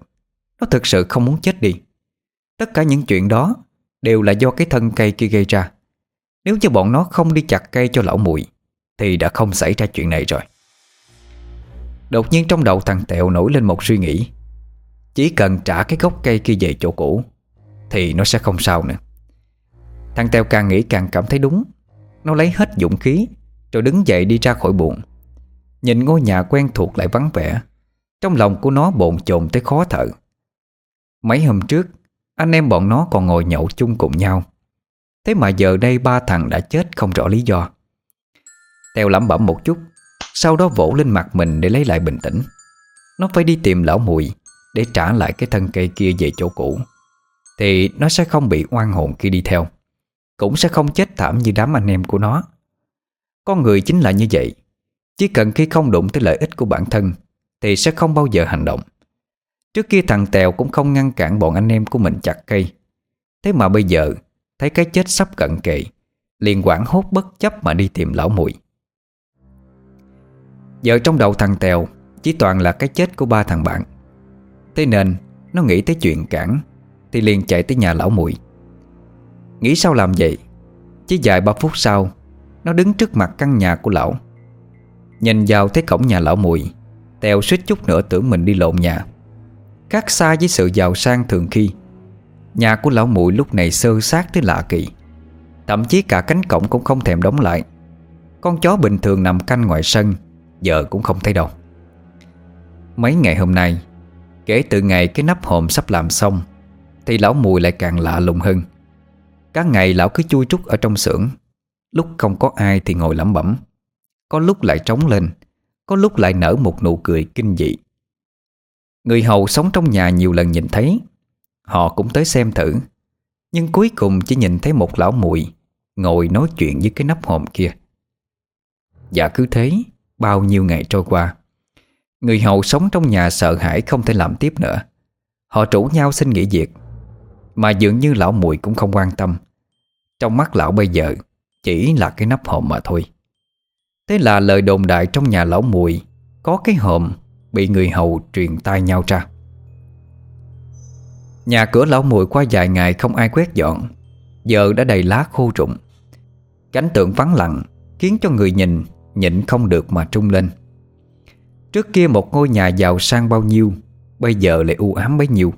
Nó thực sự không muốn chết đi. Tất cả những chuyện đó Đều là do cái thân cây kia gây ra. Nếu như bọn nó không đi chặt cây cho lão mùi Thì đã không xảy ra chuyện này rồi. Đột nhiên trong đầu thằng Tèo nổi lên một suy nghĩ. Chỉ cần trả cái gốc cây kia về chỗ cũ, Thì nó sẽ không sao nữa. Thằng Tèo càng nghĩ càng cảm thấy đúng. Nó lấy hết dũng khí, Rồi đứng dậy đi ra khỏi buồng. Nhìn ngôi nhà quen thuộc lại vắng vẻ, Trong lòng của nó bồn chồn tới khó thở. Mấy hôm trước anh em bọn nó còn ngồi nhậu chung cùng nhau. Thế mà giờ đây ba thằng đã chết không rõ lý do. Tèo lẩm bẩm một chút, Sau đó vỗ lên mặt mình để lấy lại bình tĩnh. Nó phải đi tìm lão mùi Để trả lại cái thân cây kia về chỗ cũ. Thì nó sẽ không bị oan hồn khi đi theo, Cũng sẽ không chết thảm như đám anh em của nó. Con người chính là như vậy, Chỉ cần khi không đụng tới lợi ích của bản thân Thì sẽ không bao giờ hành động. Trước kia thằng Tèo cũng không ngăn cản bọn anh em của mình chặt cây. Thế mà bây giờ, Thấy cái chết sắp cận kề, Liền quảng hốt bất chấp mà đi tìm lão mùi Giờ trong đầu thằng Tèo, Chỉ toàn là cái chết của ba thằng bạn. Thế nên, Nó nghĩ tới chuyện cản, Thì liền chạy tới nhà lão mùi Nghĩ sao làm vậy? Chỉ vài ba phút sau, Nó đứng trước mặt căn nhà của lão. Nhìn vào thấy cổng nhà lão mùi Tèo suýt chút nữa tưởng mình đi lộn nhà. Khác xa với sự giàu sang thường khi. Nhà của lão muội lúc này sơ sát tới lạ kỳ. Thậm chí cả cánh cổng cũng không thèm đóng lại. Con chó bình thường nằm canh ngoài sân, Giờ cũng không thấy đâu. Mấy ngày hôm nay, Kể từ ngày cái nắp hòm sắp làm xong, Thì lão mùi lại càng lạ lùng hơn. Các ngày lão cứ chui trúc ở trong xưởng, Lúc không có ai thì ngồi lẩm bẩm. Có lúc lại trống lên, Có lúc lại nở một nụ cười kinh dị. Người hầu sống trong nhà nhiều lần nhìn thấy. Họ cũng tới xem thử. Nhưng cuối cùng chỉ nhìn thấy một lão muội Ngồi nói chuyện với cái nắp hòm kia. Và cứ thế, Bao nhiêu ngày trôi qua, Người hầu sống trong nhà sợ hãi không thể làm tiếp nữa. Họ rủ nhau xin nghỉ việc, Mà dường như lão muội cũng không quan tâm. Trong mắt lão bây giờ Chỉ là cái nắp hòm mà thôi. Thế là lời đồn đại trong nhà lão muội Có cái hòm Bị người hầu truyền tai nhau ra. Nhà cửa lão mùi qua vài ngày không ai quét dọn, Giờ đã đầy lá khô rụng. Cảnh tượng vắng lặng Khiến cho người nhìn Nhịn không được mà trung lên. Trước kia một ngôi nhà giàu sang bao nhiêu, Bây giờ lại u ám bấy nhiêu.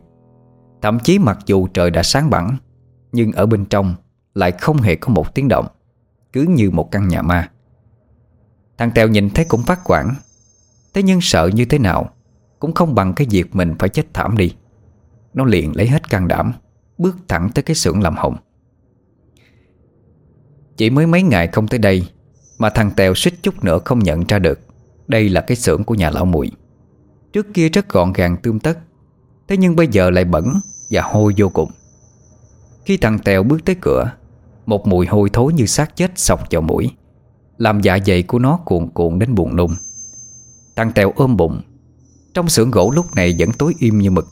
Thậm chí mặc dù trời đã sáng bẳng Nhưng ở bên trong Lại không hề có một tiếng động, Cứ như một căn nhà ma. Thằng Tèo nhìn thấy cũng phát quản Thế nhưng sợ như thế nào, Cũng không bằng cái việc mình phải chết thảm đi. Nó liền lấy hết can đảm, Bước thẳng tới cái xưởng làm hồng Chỉ mới mấy ngày không tới đây, Mà thằng Tèo suýt chút nữa không nhận ra được, Đây là cái xưởng của nhà lão mùi. Trước kia rất gọn gàng tươm tất, Thế nhưng bây giờ lại bẩn Và hôi vô cùng. Khi thằng Tèo bước tới cửa, Một mùi hôi thối như xác chết sọc vào mũi, Làm dạ dày của nó cuộn cuộn đến buồn nôn. Thằng Tèo ôm bụng. Trong xưởng gỗ lúc này vẫn tối im như mực.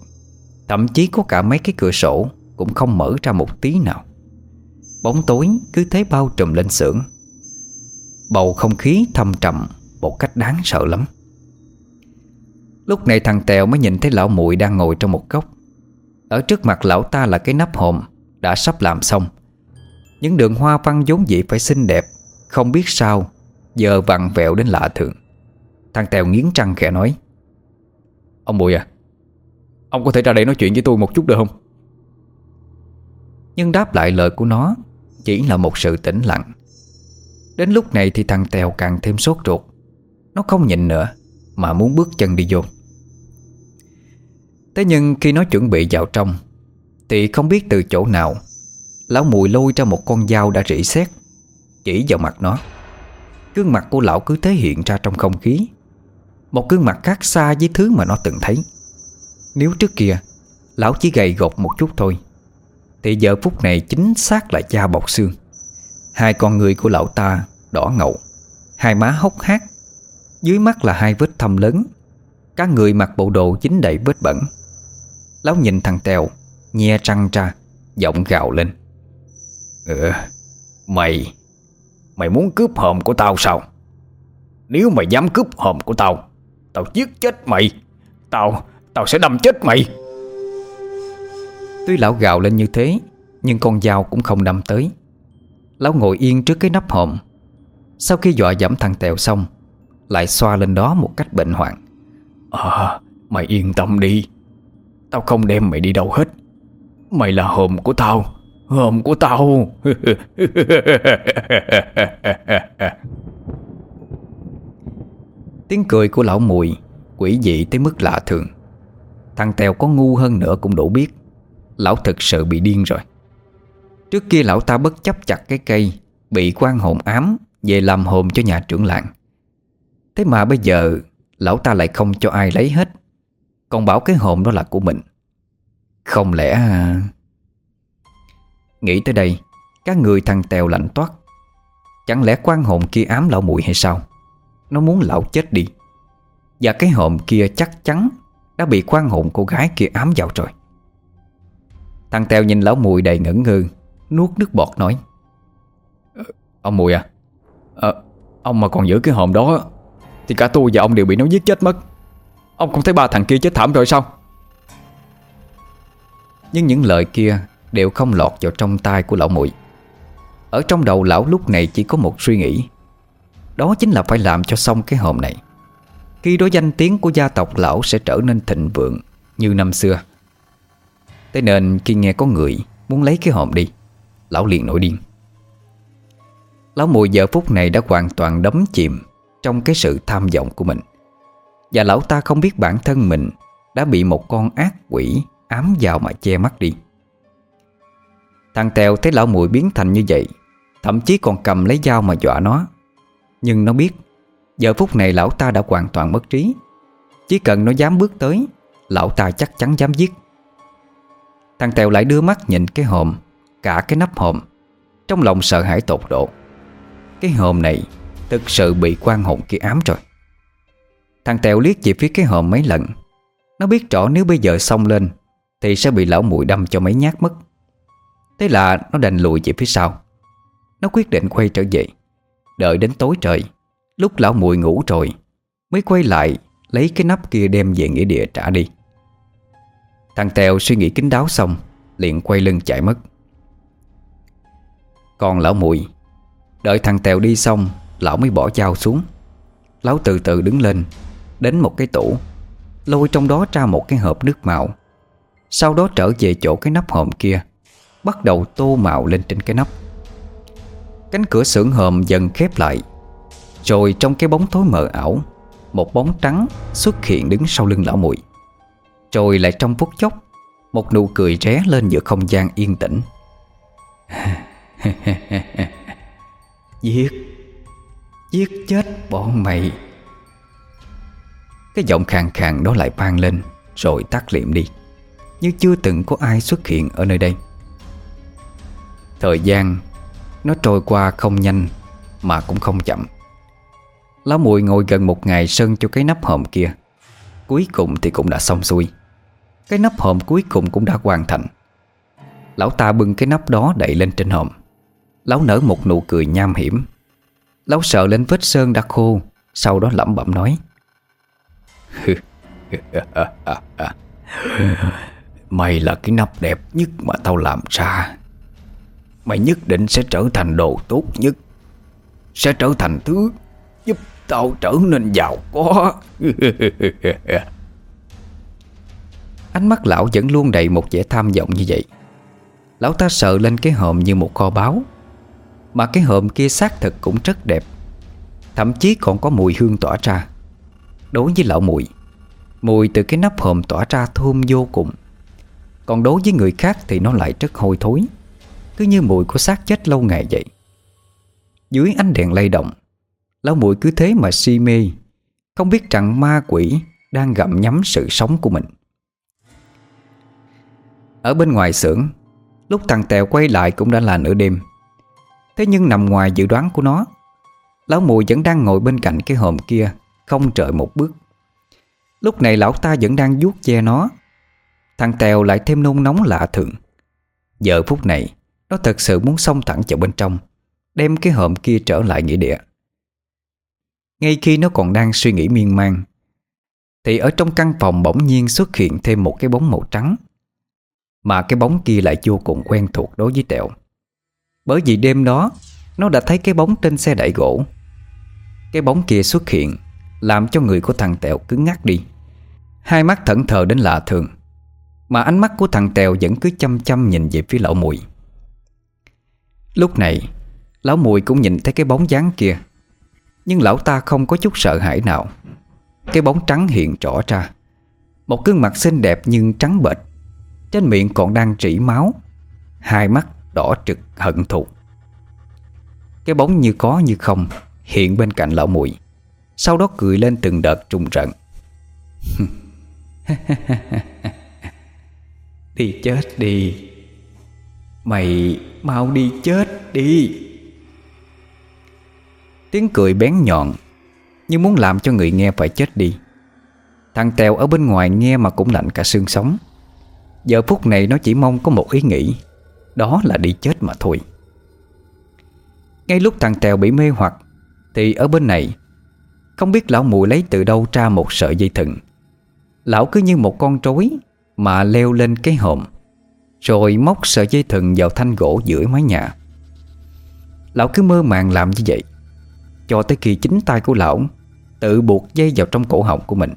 Thậm chí có cả mấy cái cửa sổ Cũng không mở ra một tí nào. Bóng tối cứ thế bao trùm lên xưởng. Bầu không khí thâm trầm Một cách đáng sợ lắm. Lúc này thằng Tèo mới nhìn thấy lão muội đang ngồi trong một góc. Ở trước mặt lão ta là cái nắp hòm Đã sắp làm xong. Những đường hoa văn vốn dĩ phải xinh đẹp, Không biết sao, Giờ vặn vẹo đến lạ thường. Thằng Tèo nghiến răng khẽ nói. Ông Bụi à Ông có thể ra đây nói chuyện với tôi một chút được không? Nhưng đáp lại lời của nó Chỉ là một sự tĩnh lặng. Đến lúc này thì thằng Tèo càng thêm sốt ruột. Nó không nhịn nữa Mà muốn bước chân đi vô. Thế nhưng khi nó chuẩn bị vào trong Thì không biết từ chỗ nào Lão mùi lôi ra một con dao đã rỉ sét Chỉ vào mặt nó. Gương mặt của lão cứ thể hiện ra trong không khí một gương mặt khác xa với thứ mà nó từng thấy. Nếu trước kia, Lão chỉ gầy gột một chút thôi, Thì giờ phút này chính xác là da bọc xương. Hai con người của lão ta đỏ ngầu, Hai má hốc hác, Dưới mắt là hai vết thâm lớn, Các người mặc bộ đồ dính đầy vết bẩn. Lão nhìn thằng Tèo, Nhe trăng ra, Giọng gào lên. Ừ Mày Mày muốn cướp hòm của tao sao? Nếu mày dám cướp hòm của tao Tao giết chết mày. Tao Tao sẽ đâm chết mày. Tuy lão gào lên như thế Nhưng con dao cũng không đâm tới. Lão ngồi yên trước cái nắp hòm. Sau khi dọa dẫm thằng Tèo xong Lại xoa lên đó một cách bệnh hoạn. À Mày yên tâm đi. Tao không đem mày đi đâu hết. Mày là hòm của tao Hòm của tao [LAUGHS] Tiếng cười của lão mùi Quỷ dị tới mức lạ thường. Thằng Tèo có ngu hơn nữa cũng đủ biết, Lão thực sự bị điên rồi. Trước kia lão ta bất chấp chặt cái cây, Bị quan hồn ám Về làm hồn cho nhà trưởng làng. Thế mà bây giờ, Lão ta lại không cho ai lấy hết, Còn bảo cái hồn đó là của mình. Không lẽ? À? Nghĩ tới đây, Các người thằng Tèo lạnh toát. Chẳng lẽ quan hồn kia ám lão muội hay sao? Nó muốn lão chết đi. Và cái hòm kia chắc chắn Đã bị quan hồn cô gái kia ám vào rồi. Thằng Tèo nhìn lão mùi đầy ngẩn ngơ, Nuốt nước bọt nói. Ờ, ông mùi à à Ông mà còn giữ cái hòm đó, Thì cả tôi và ông đều bị nó giết chết mất. Ông không thấy ba thằng kia chết thảm rồi sao? Nhưng những lời kia Đều không lọt vào trong tai của lão muội Ở trong đầu lão lúc này chỉ có một suy nghĩ. Đó chính là phải làm cho xong cái hòm này. Khi đó danh tiếng của gia tộc lão sẽ trở nên thịnh vượng Như năm xưa. Thế nên khi nghe có người Muốn lấy cái hòm đi, Lão liền nổi điên. Lão mùi giờ phút này đã hoàn toàn đắm chìm Trong cái sự tham vọng của mình. Và lão ta không biết bản thân mình Đã bị một con ác quỷ Ám vào mà che mắt đi. Thằng Tèo thấy lão mùi biến thành như vậy, Thậm chí còn cầm lấy dao mà dọa nó. Nhưng nó biết, Giờ phút này lão ta đã hoàn toàn mất trí. Chỉ cần nó dám bước tới, Lão ta chắc chắn dám giết. Thằng Tèo lại đưa mắt nhìn cái hòm, Cả cái nắp hòm. Trong lòng sợ hãi tột độ, Cái hòm này Thực sự bị quan hồn kia ám rồi. Thằng Tèo liếc về phía cái hòm mấy lần. Nó biết rõ nếu bây giờ xông lên, Thì sẽ bị lão muội đâm cho mấy nhát mất. Thế là nó đành lùi về phía sau. Nó quyết định quay trở về. Đợi đến tối trời. Lúc lão muội ngủ rồi, Mới quay lại lấy cái nắp kia đem về nghĩa địa trả đi. Thằng Tèo suy nghĩ kín đáo xong, Liền quay lưng chạy mất. Còn lão muội, Đợi thằng Tèo đi xong, Lão mới bỏ dao xuống. Lão từ từ đứng lên, Đến một cái tủ, Lôi trong đó ra một cái hộp nước màu. Sau đó trở về chỗ cái nắp hòm kia, Bắt đầu tô màu lên trên cái nắp. Cánh cửa xưởng hòm dần khép lại. Rồi trong cái bóng tối mờ ảo, Một bóng trắng xuất hiện đứng sau lưng lão muội. Rồi lại trong phút chốc, Một nụ cười ré lên giữa không gian yên tĩnh. [LAUGHS] Giết! Giết chết bọn mày! Cái giọng khàn khàn đó lại vang lên, Rồi tắt liệm đi. Như chưa từng có ai xuất hiện ở nơi đây. Thời gian nó trôi qua không nhanh, Mà cũng không chậm. Lão mùi ngồi gần một ngày sơn cho cái nắp hòm kia. Cuối cùng thì cũng đã xong xuôi. Cái nắp hòm cuối cùng cũng đã hoàn thành. Lão ta bưng cái nắp đó đậy lên trên hòm. Lão nở một nụ cười nham hiểm. Lão sợ lên vết sơn đã khô, Sau đó lẩm bẩm nói. [LAUGHS] Mày là cái nắp đẹp nhất mà tao làm ra. Mày nhất định sẽ trở thành đồ tốt nhất. Sẽ trở thành thứ Giúp tao trở nên giàu có. [LAUGHS] Ánh mắt lão vẫn luôn đầy một vẻ tham vọng như vậy. Lão ta sợ lên cái hòm như một kho báu. Mà cái hòm kia xác thực cũng rất đẹp. Thậm chí còn có mùi hương tỏa ra. Đối với lão mùi Mùi từ cái nắp hòm tỏa ra thơm vô cùng. Còn đối với người khác thì nó lại rất hôi thối. Cứ như mùi của xác chết lâu ngày vậy. Dưới ánh đèn lay động, Lão mùi cứ thế mà si mê, Không biết rằng ma quỷ Đang gặm nhắm sự sống của mình. Ở bên ngoài xưởng, Lúc thằng Tèo quay lại cũng đã là nửa đêm. Thế nhưng nằm ngoài dự đoán của nó, Lão mùi vẫn đang ngồi bên cạnh cái hòm kia, Không trời một bước. Lúc này lão ta vẫn đang vuốt che nó. Thằng Tèo lại thêm nôn nóng lạ thường. Giờ phút này nó thật sự muốn xông thẳng vào bên trong, Đem cái hòm kia trở lại nghĩa địa. Ngay khi nó còn đang suy nghĩ miên man, Thì ở trong căn phòng bỗng nhiên xuất hiện thêm một cái bóng màu trắng. Mà cái bóng kia lại vô cùng quen thuộc đối với Tèo. Bởi vì đêm đó, Nó đã thấy cái bóng trên xe đẩy gỗ. Cái bóng kia xuất hiện, Làm cho người của thằng Tèo cứng ngắc đi. Hai mắt thẫn thờ đến lạ thường, Mà ánh mắt của thằng Tèo vẫn cứ chăm chăm nhìn về phía lão mùi. Lúc này, Lão mùi cũng nhìn thấy cái bóng dáng kia. Nhưng lão ta không có chút sợ hãi nào. Cái bóng trắng hiện rõ ra. Một gương mặt xinh đẹp nhưng trắng bệch. Trên miệng còn đang trĩ máu. Hai mắt đỏ trực hận thù. Cái bóng như có như không Hiện bên cạnh lão mùi Sau đó cười lên từng đợt trùng trận [LAUGHS] Đi chết đi. Mày mau đi chết đi. Tiếng cười bén nhọn Như muốn làm cho người nghe phải chết đi. Thằng Tèo ở bên ngoài nghe mà cũng lạnh cả xương sống. Giờ phút này nó chỉ mong có một ý nghĩ, Đó là đi chết mà thôi. Ngay lúc thằng Tèo bị mê hoặc, Thì ở bên này, Không biết lão mùi lấy từ đâu ra một sợi dây thừng. Lão cứ như một con trối Mà leo lên cái hòm. Rồi móc sợi dây thừng vào thanh gỗ giữa mái nhà. Lão cứ mơ màng làm như vậy. Cho tới khi chính tay của lão Tự buộc dây vào trong cổ họng của mình.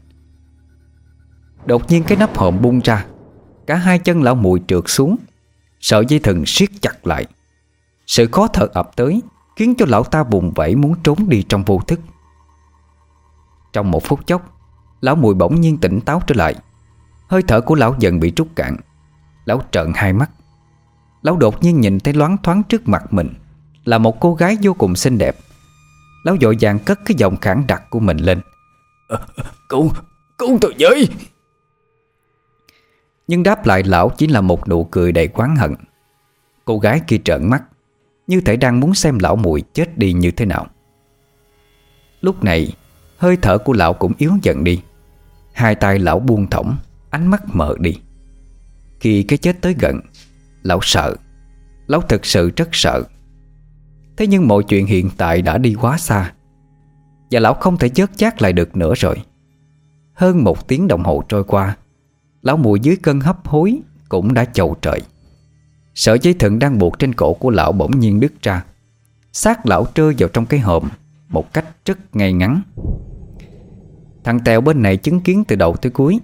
Đột nhiên cái nắp hòm bung ra. Cả hai chân lão mùi trượt xuống. Sợi dây thừng siết chặt lại. Sự khó thở ập tới Khiến cho lão ta vùng vẫy muốn trốn đi trong vô thức. Trong một phút chốc, Lão mùi bỗng nhiên tỉnh táo trở lại. Hơi thở của lão dần bị trút cạn. Lão trợn hai mắt. Lão đột nhiên nhìn thấy loáng thoáng trước mặt mình Là một cô gái vô cùng xinh đẹp. Lão dội vàng cất cái giọng khản đặc của mình lên. À, Cứu, cứu tôi với Nhưng đáp lại lão chỉ là một nụ cười đầy quán hận. Cô gái kia trợn mắt Như thể đang muốn xem lão mùi chết đi như thế nào. Lúc này Hơi thở của lão cũng yếu dần đi. Hai tay lão buông thõng Ánh mắt mở đi khi cái chết tới gần. Lão sợ. Lão thực sự rất sợ. Thế nhưng mọi chuyện hiện tại đã đi quá xa. Và lão không thể chớt chát lại được nữa rồi. Hơn một tiếng đồng hồ trôi qua, Lão mùi dưới cơn hấp hối Cũng đã chầu trời. Sợi dây thừng đang buộc trên cổ của lão bỗng nhiên đứt ra. Xác lão rơi vào trong cái hòm Một cách rất ngay ngắn. Thằng Tèo bên này chứng kiến từ đầu tới cuối,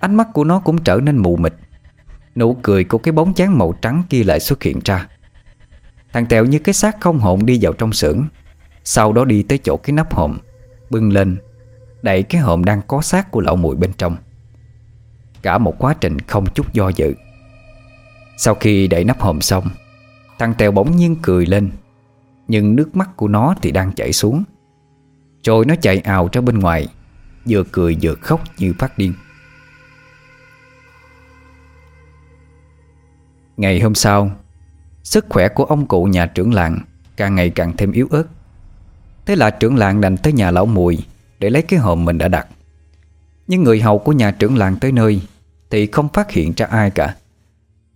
Ánh mắt của nó cũng trở nên mù mịt. Nụ cười của cái bóng dáng màu trắng kia lại xuất hiện ra. Thằng Tèo như cái xác không hồn đi vào trong xưởng, Sau đó đi tới chỗ cái nắp hòm, Bưng lên Đẩy cái hòm đang có xác của lão mùi bên trong. Cả một quá trình không chút do dự. Sau khi đẩy nắp hòm xong, Thằng Tèo bỗng nhiên cười lên, Nhưng nước mắt của nó thì đang chảy xuống. Rồi nó chạy ào ra bên ngoài, Vừa cười vừa khóc như phát điên. Ngày hôm sau. Sức khỏe của ông cụ nhà trưởng làng Càng ngày càng thêm yếu ớt. Thế là trưởng làng đành tới nhà lão mùi Để lấy cái hòm mình đã đặt. Nhưng người hầu của nhà trưởng làng tới nơi Thì không phát hiện ra ai cả.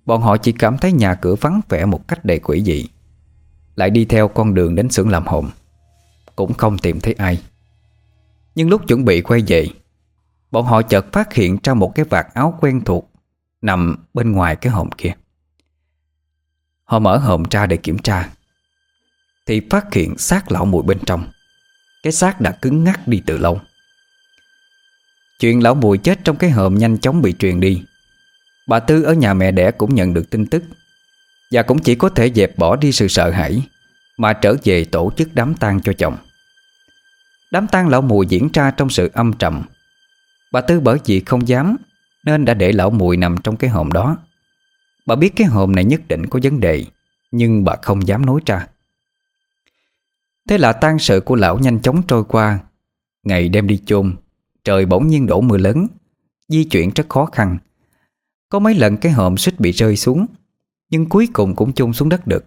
Bọn họ chỉ cảm thấy nhà cửa vắng vẻ một cách đầy quỷ dị. Lại đi theo con đường đến xưởng làm hòm Cũng không tìm thấy ai. Nhưng lúc chuẩn bị quay về, Bọn họ chợt phát hiện ra một cái vạt áo quen thuộc Nằm bên ngoài cái hòm kia. Họ mở hòm ra để kiểm tra. Thì phát hiện xác lão mùi bên trong. Cái xác đã cứng ngắc đi từ lâu. Chuyện lão mùi chết trong cái hòm nhanh chóng bị truyền đi. Bà Tư ở nhà mẹ đẻ cũng nhận được tin tức. Và cũng chỉ có thể dẹp bỏ đi sự sợ hãi, Mà trở về tổ chức đám tang cho chồng. Đám tang lão mùi diễn ra trong sự âm trầm. Bà Tư bởi vì không dám, Nên đã để lão mùi nằm trong cái hòm đó. Bà biết cái hòm này nhất định có vấn đề, Nhưng bà không dám nói ra. Thế là tan sự của lão nhanh chóng trôi qua. Ngày đem đi chôn, Trời bỗng nhiên đổ mưa lớn, Di chuyển rất khó khăn. Có mấy lần cái hòm suýt bị rơi xuống, Nhưng cuối cùng cũng chôn xuống đất được.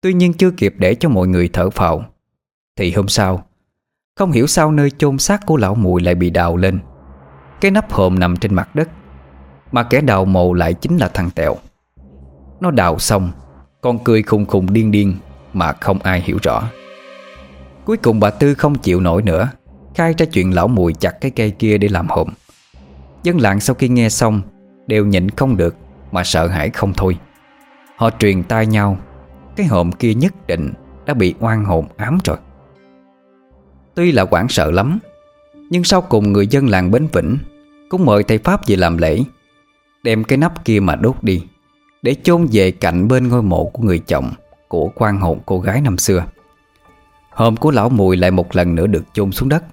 Tuy nhiên chưa kịp để cho mọi người thở phào, Thì hôm sau, Không hiểu sao nơi chôn xác của lão mùi lại bị đào lên. Cái nắp hòm nằm trên mặt đất mà kẻ đào mồ lại chính là thằng Tẹo Nó đào xong, Con cười khùng khùng điên điên Mà không ai hiểu rõ. Cuối cùng bà Tư không chịu nổi nữa, Khai ra chuyện lão mùi chặt cái cây kia để làm hộm Dân làng sau khi nghe xong, Đều nhịn không được Mà sợ hãi không thôi. Họ truyền tai nhau, Cái hộm kia nhất định đã bị oan hồn ám rồi. Tuy là quảng sợ lắm, Nhưng sau cùng người dân làng Bến Vĩnh Cũng mời thầy Pháp về làm lễ. Đem cái nắp kia mà đốt đi, Để chôn về cạnh bên ngôi mộ của người chồng, Của quan hồn cô gái năm xưa. Hôm của lão mùi lại một lần nữa được chôn xuống đất,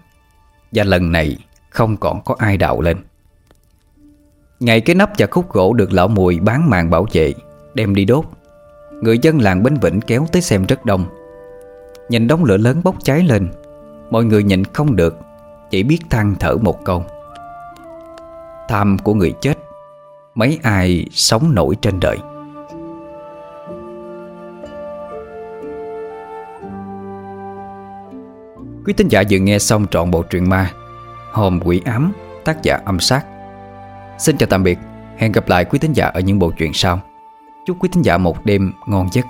và lần này không còn có ai đào lên. Ngày cái nắp và khúc gỗ được lão mùi bán màn bảo vệ, Đem đi đốt, Người dân làng Bến Vĩnh kéo tới xem rất đông. Nhìn đống lửa lớn bốc cháy lên, Mọi người nhìn không được, Chỉ biết than thở một câu. Tham của người chết Mấy ai sống nổi trên đời. Quý tín giả vừa nghe xong trọn bộ truyện ma Hồn quỷ ám, tác giả âm sát. Xin chào tạm biệt, Hẹn gặp lại quý tín giả ở những bộ truyện sau. Chúc quý tín giả một đêm ngon giấc.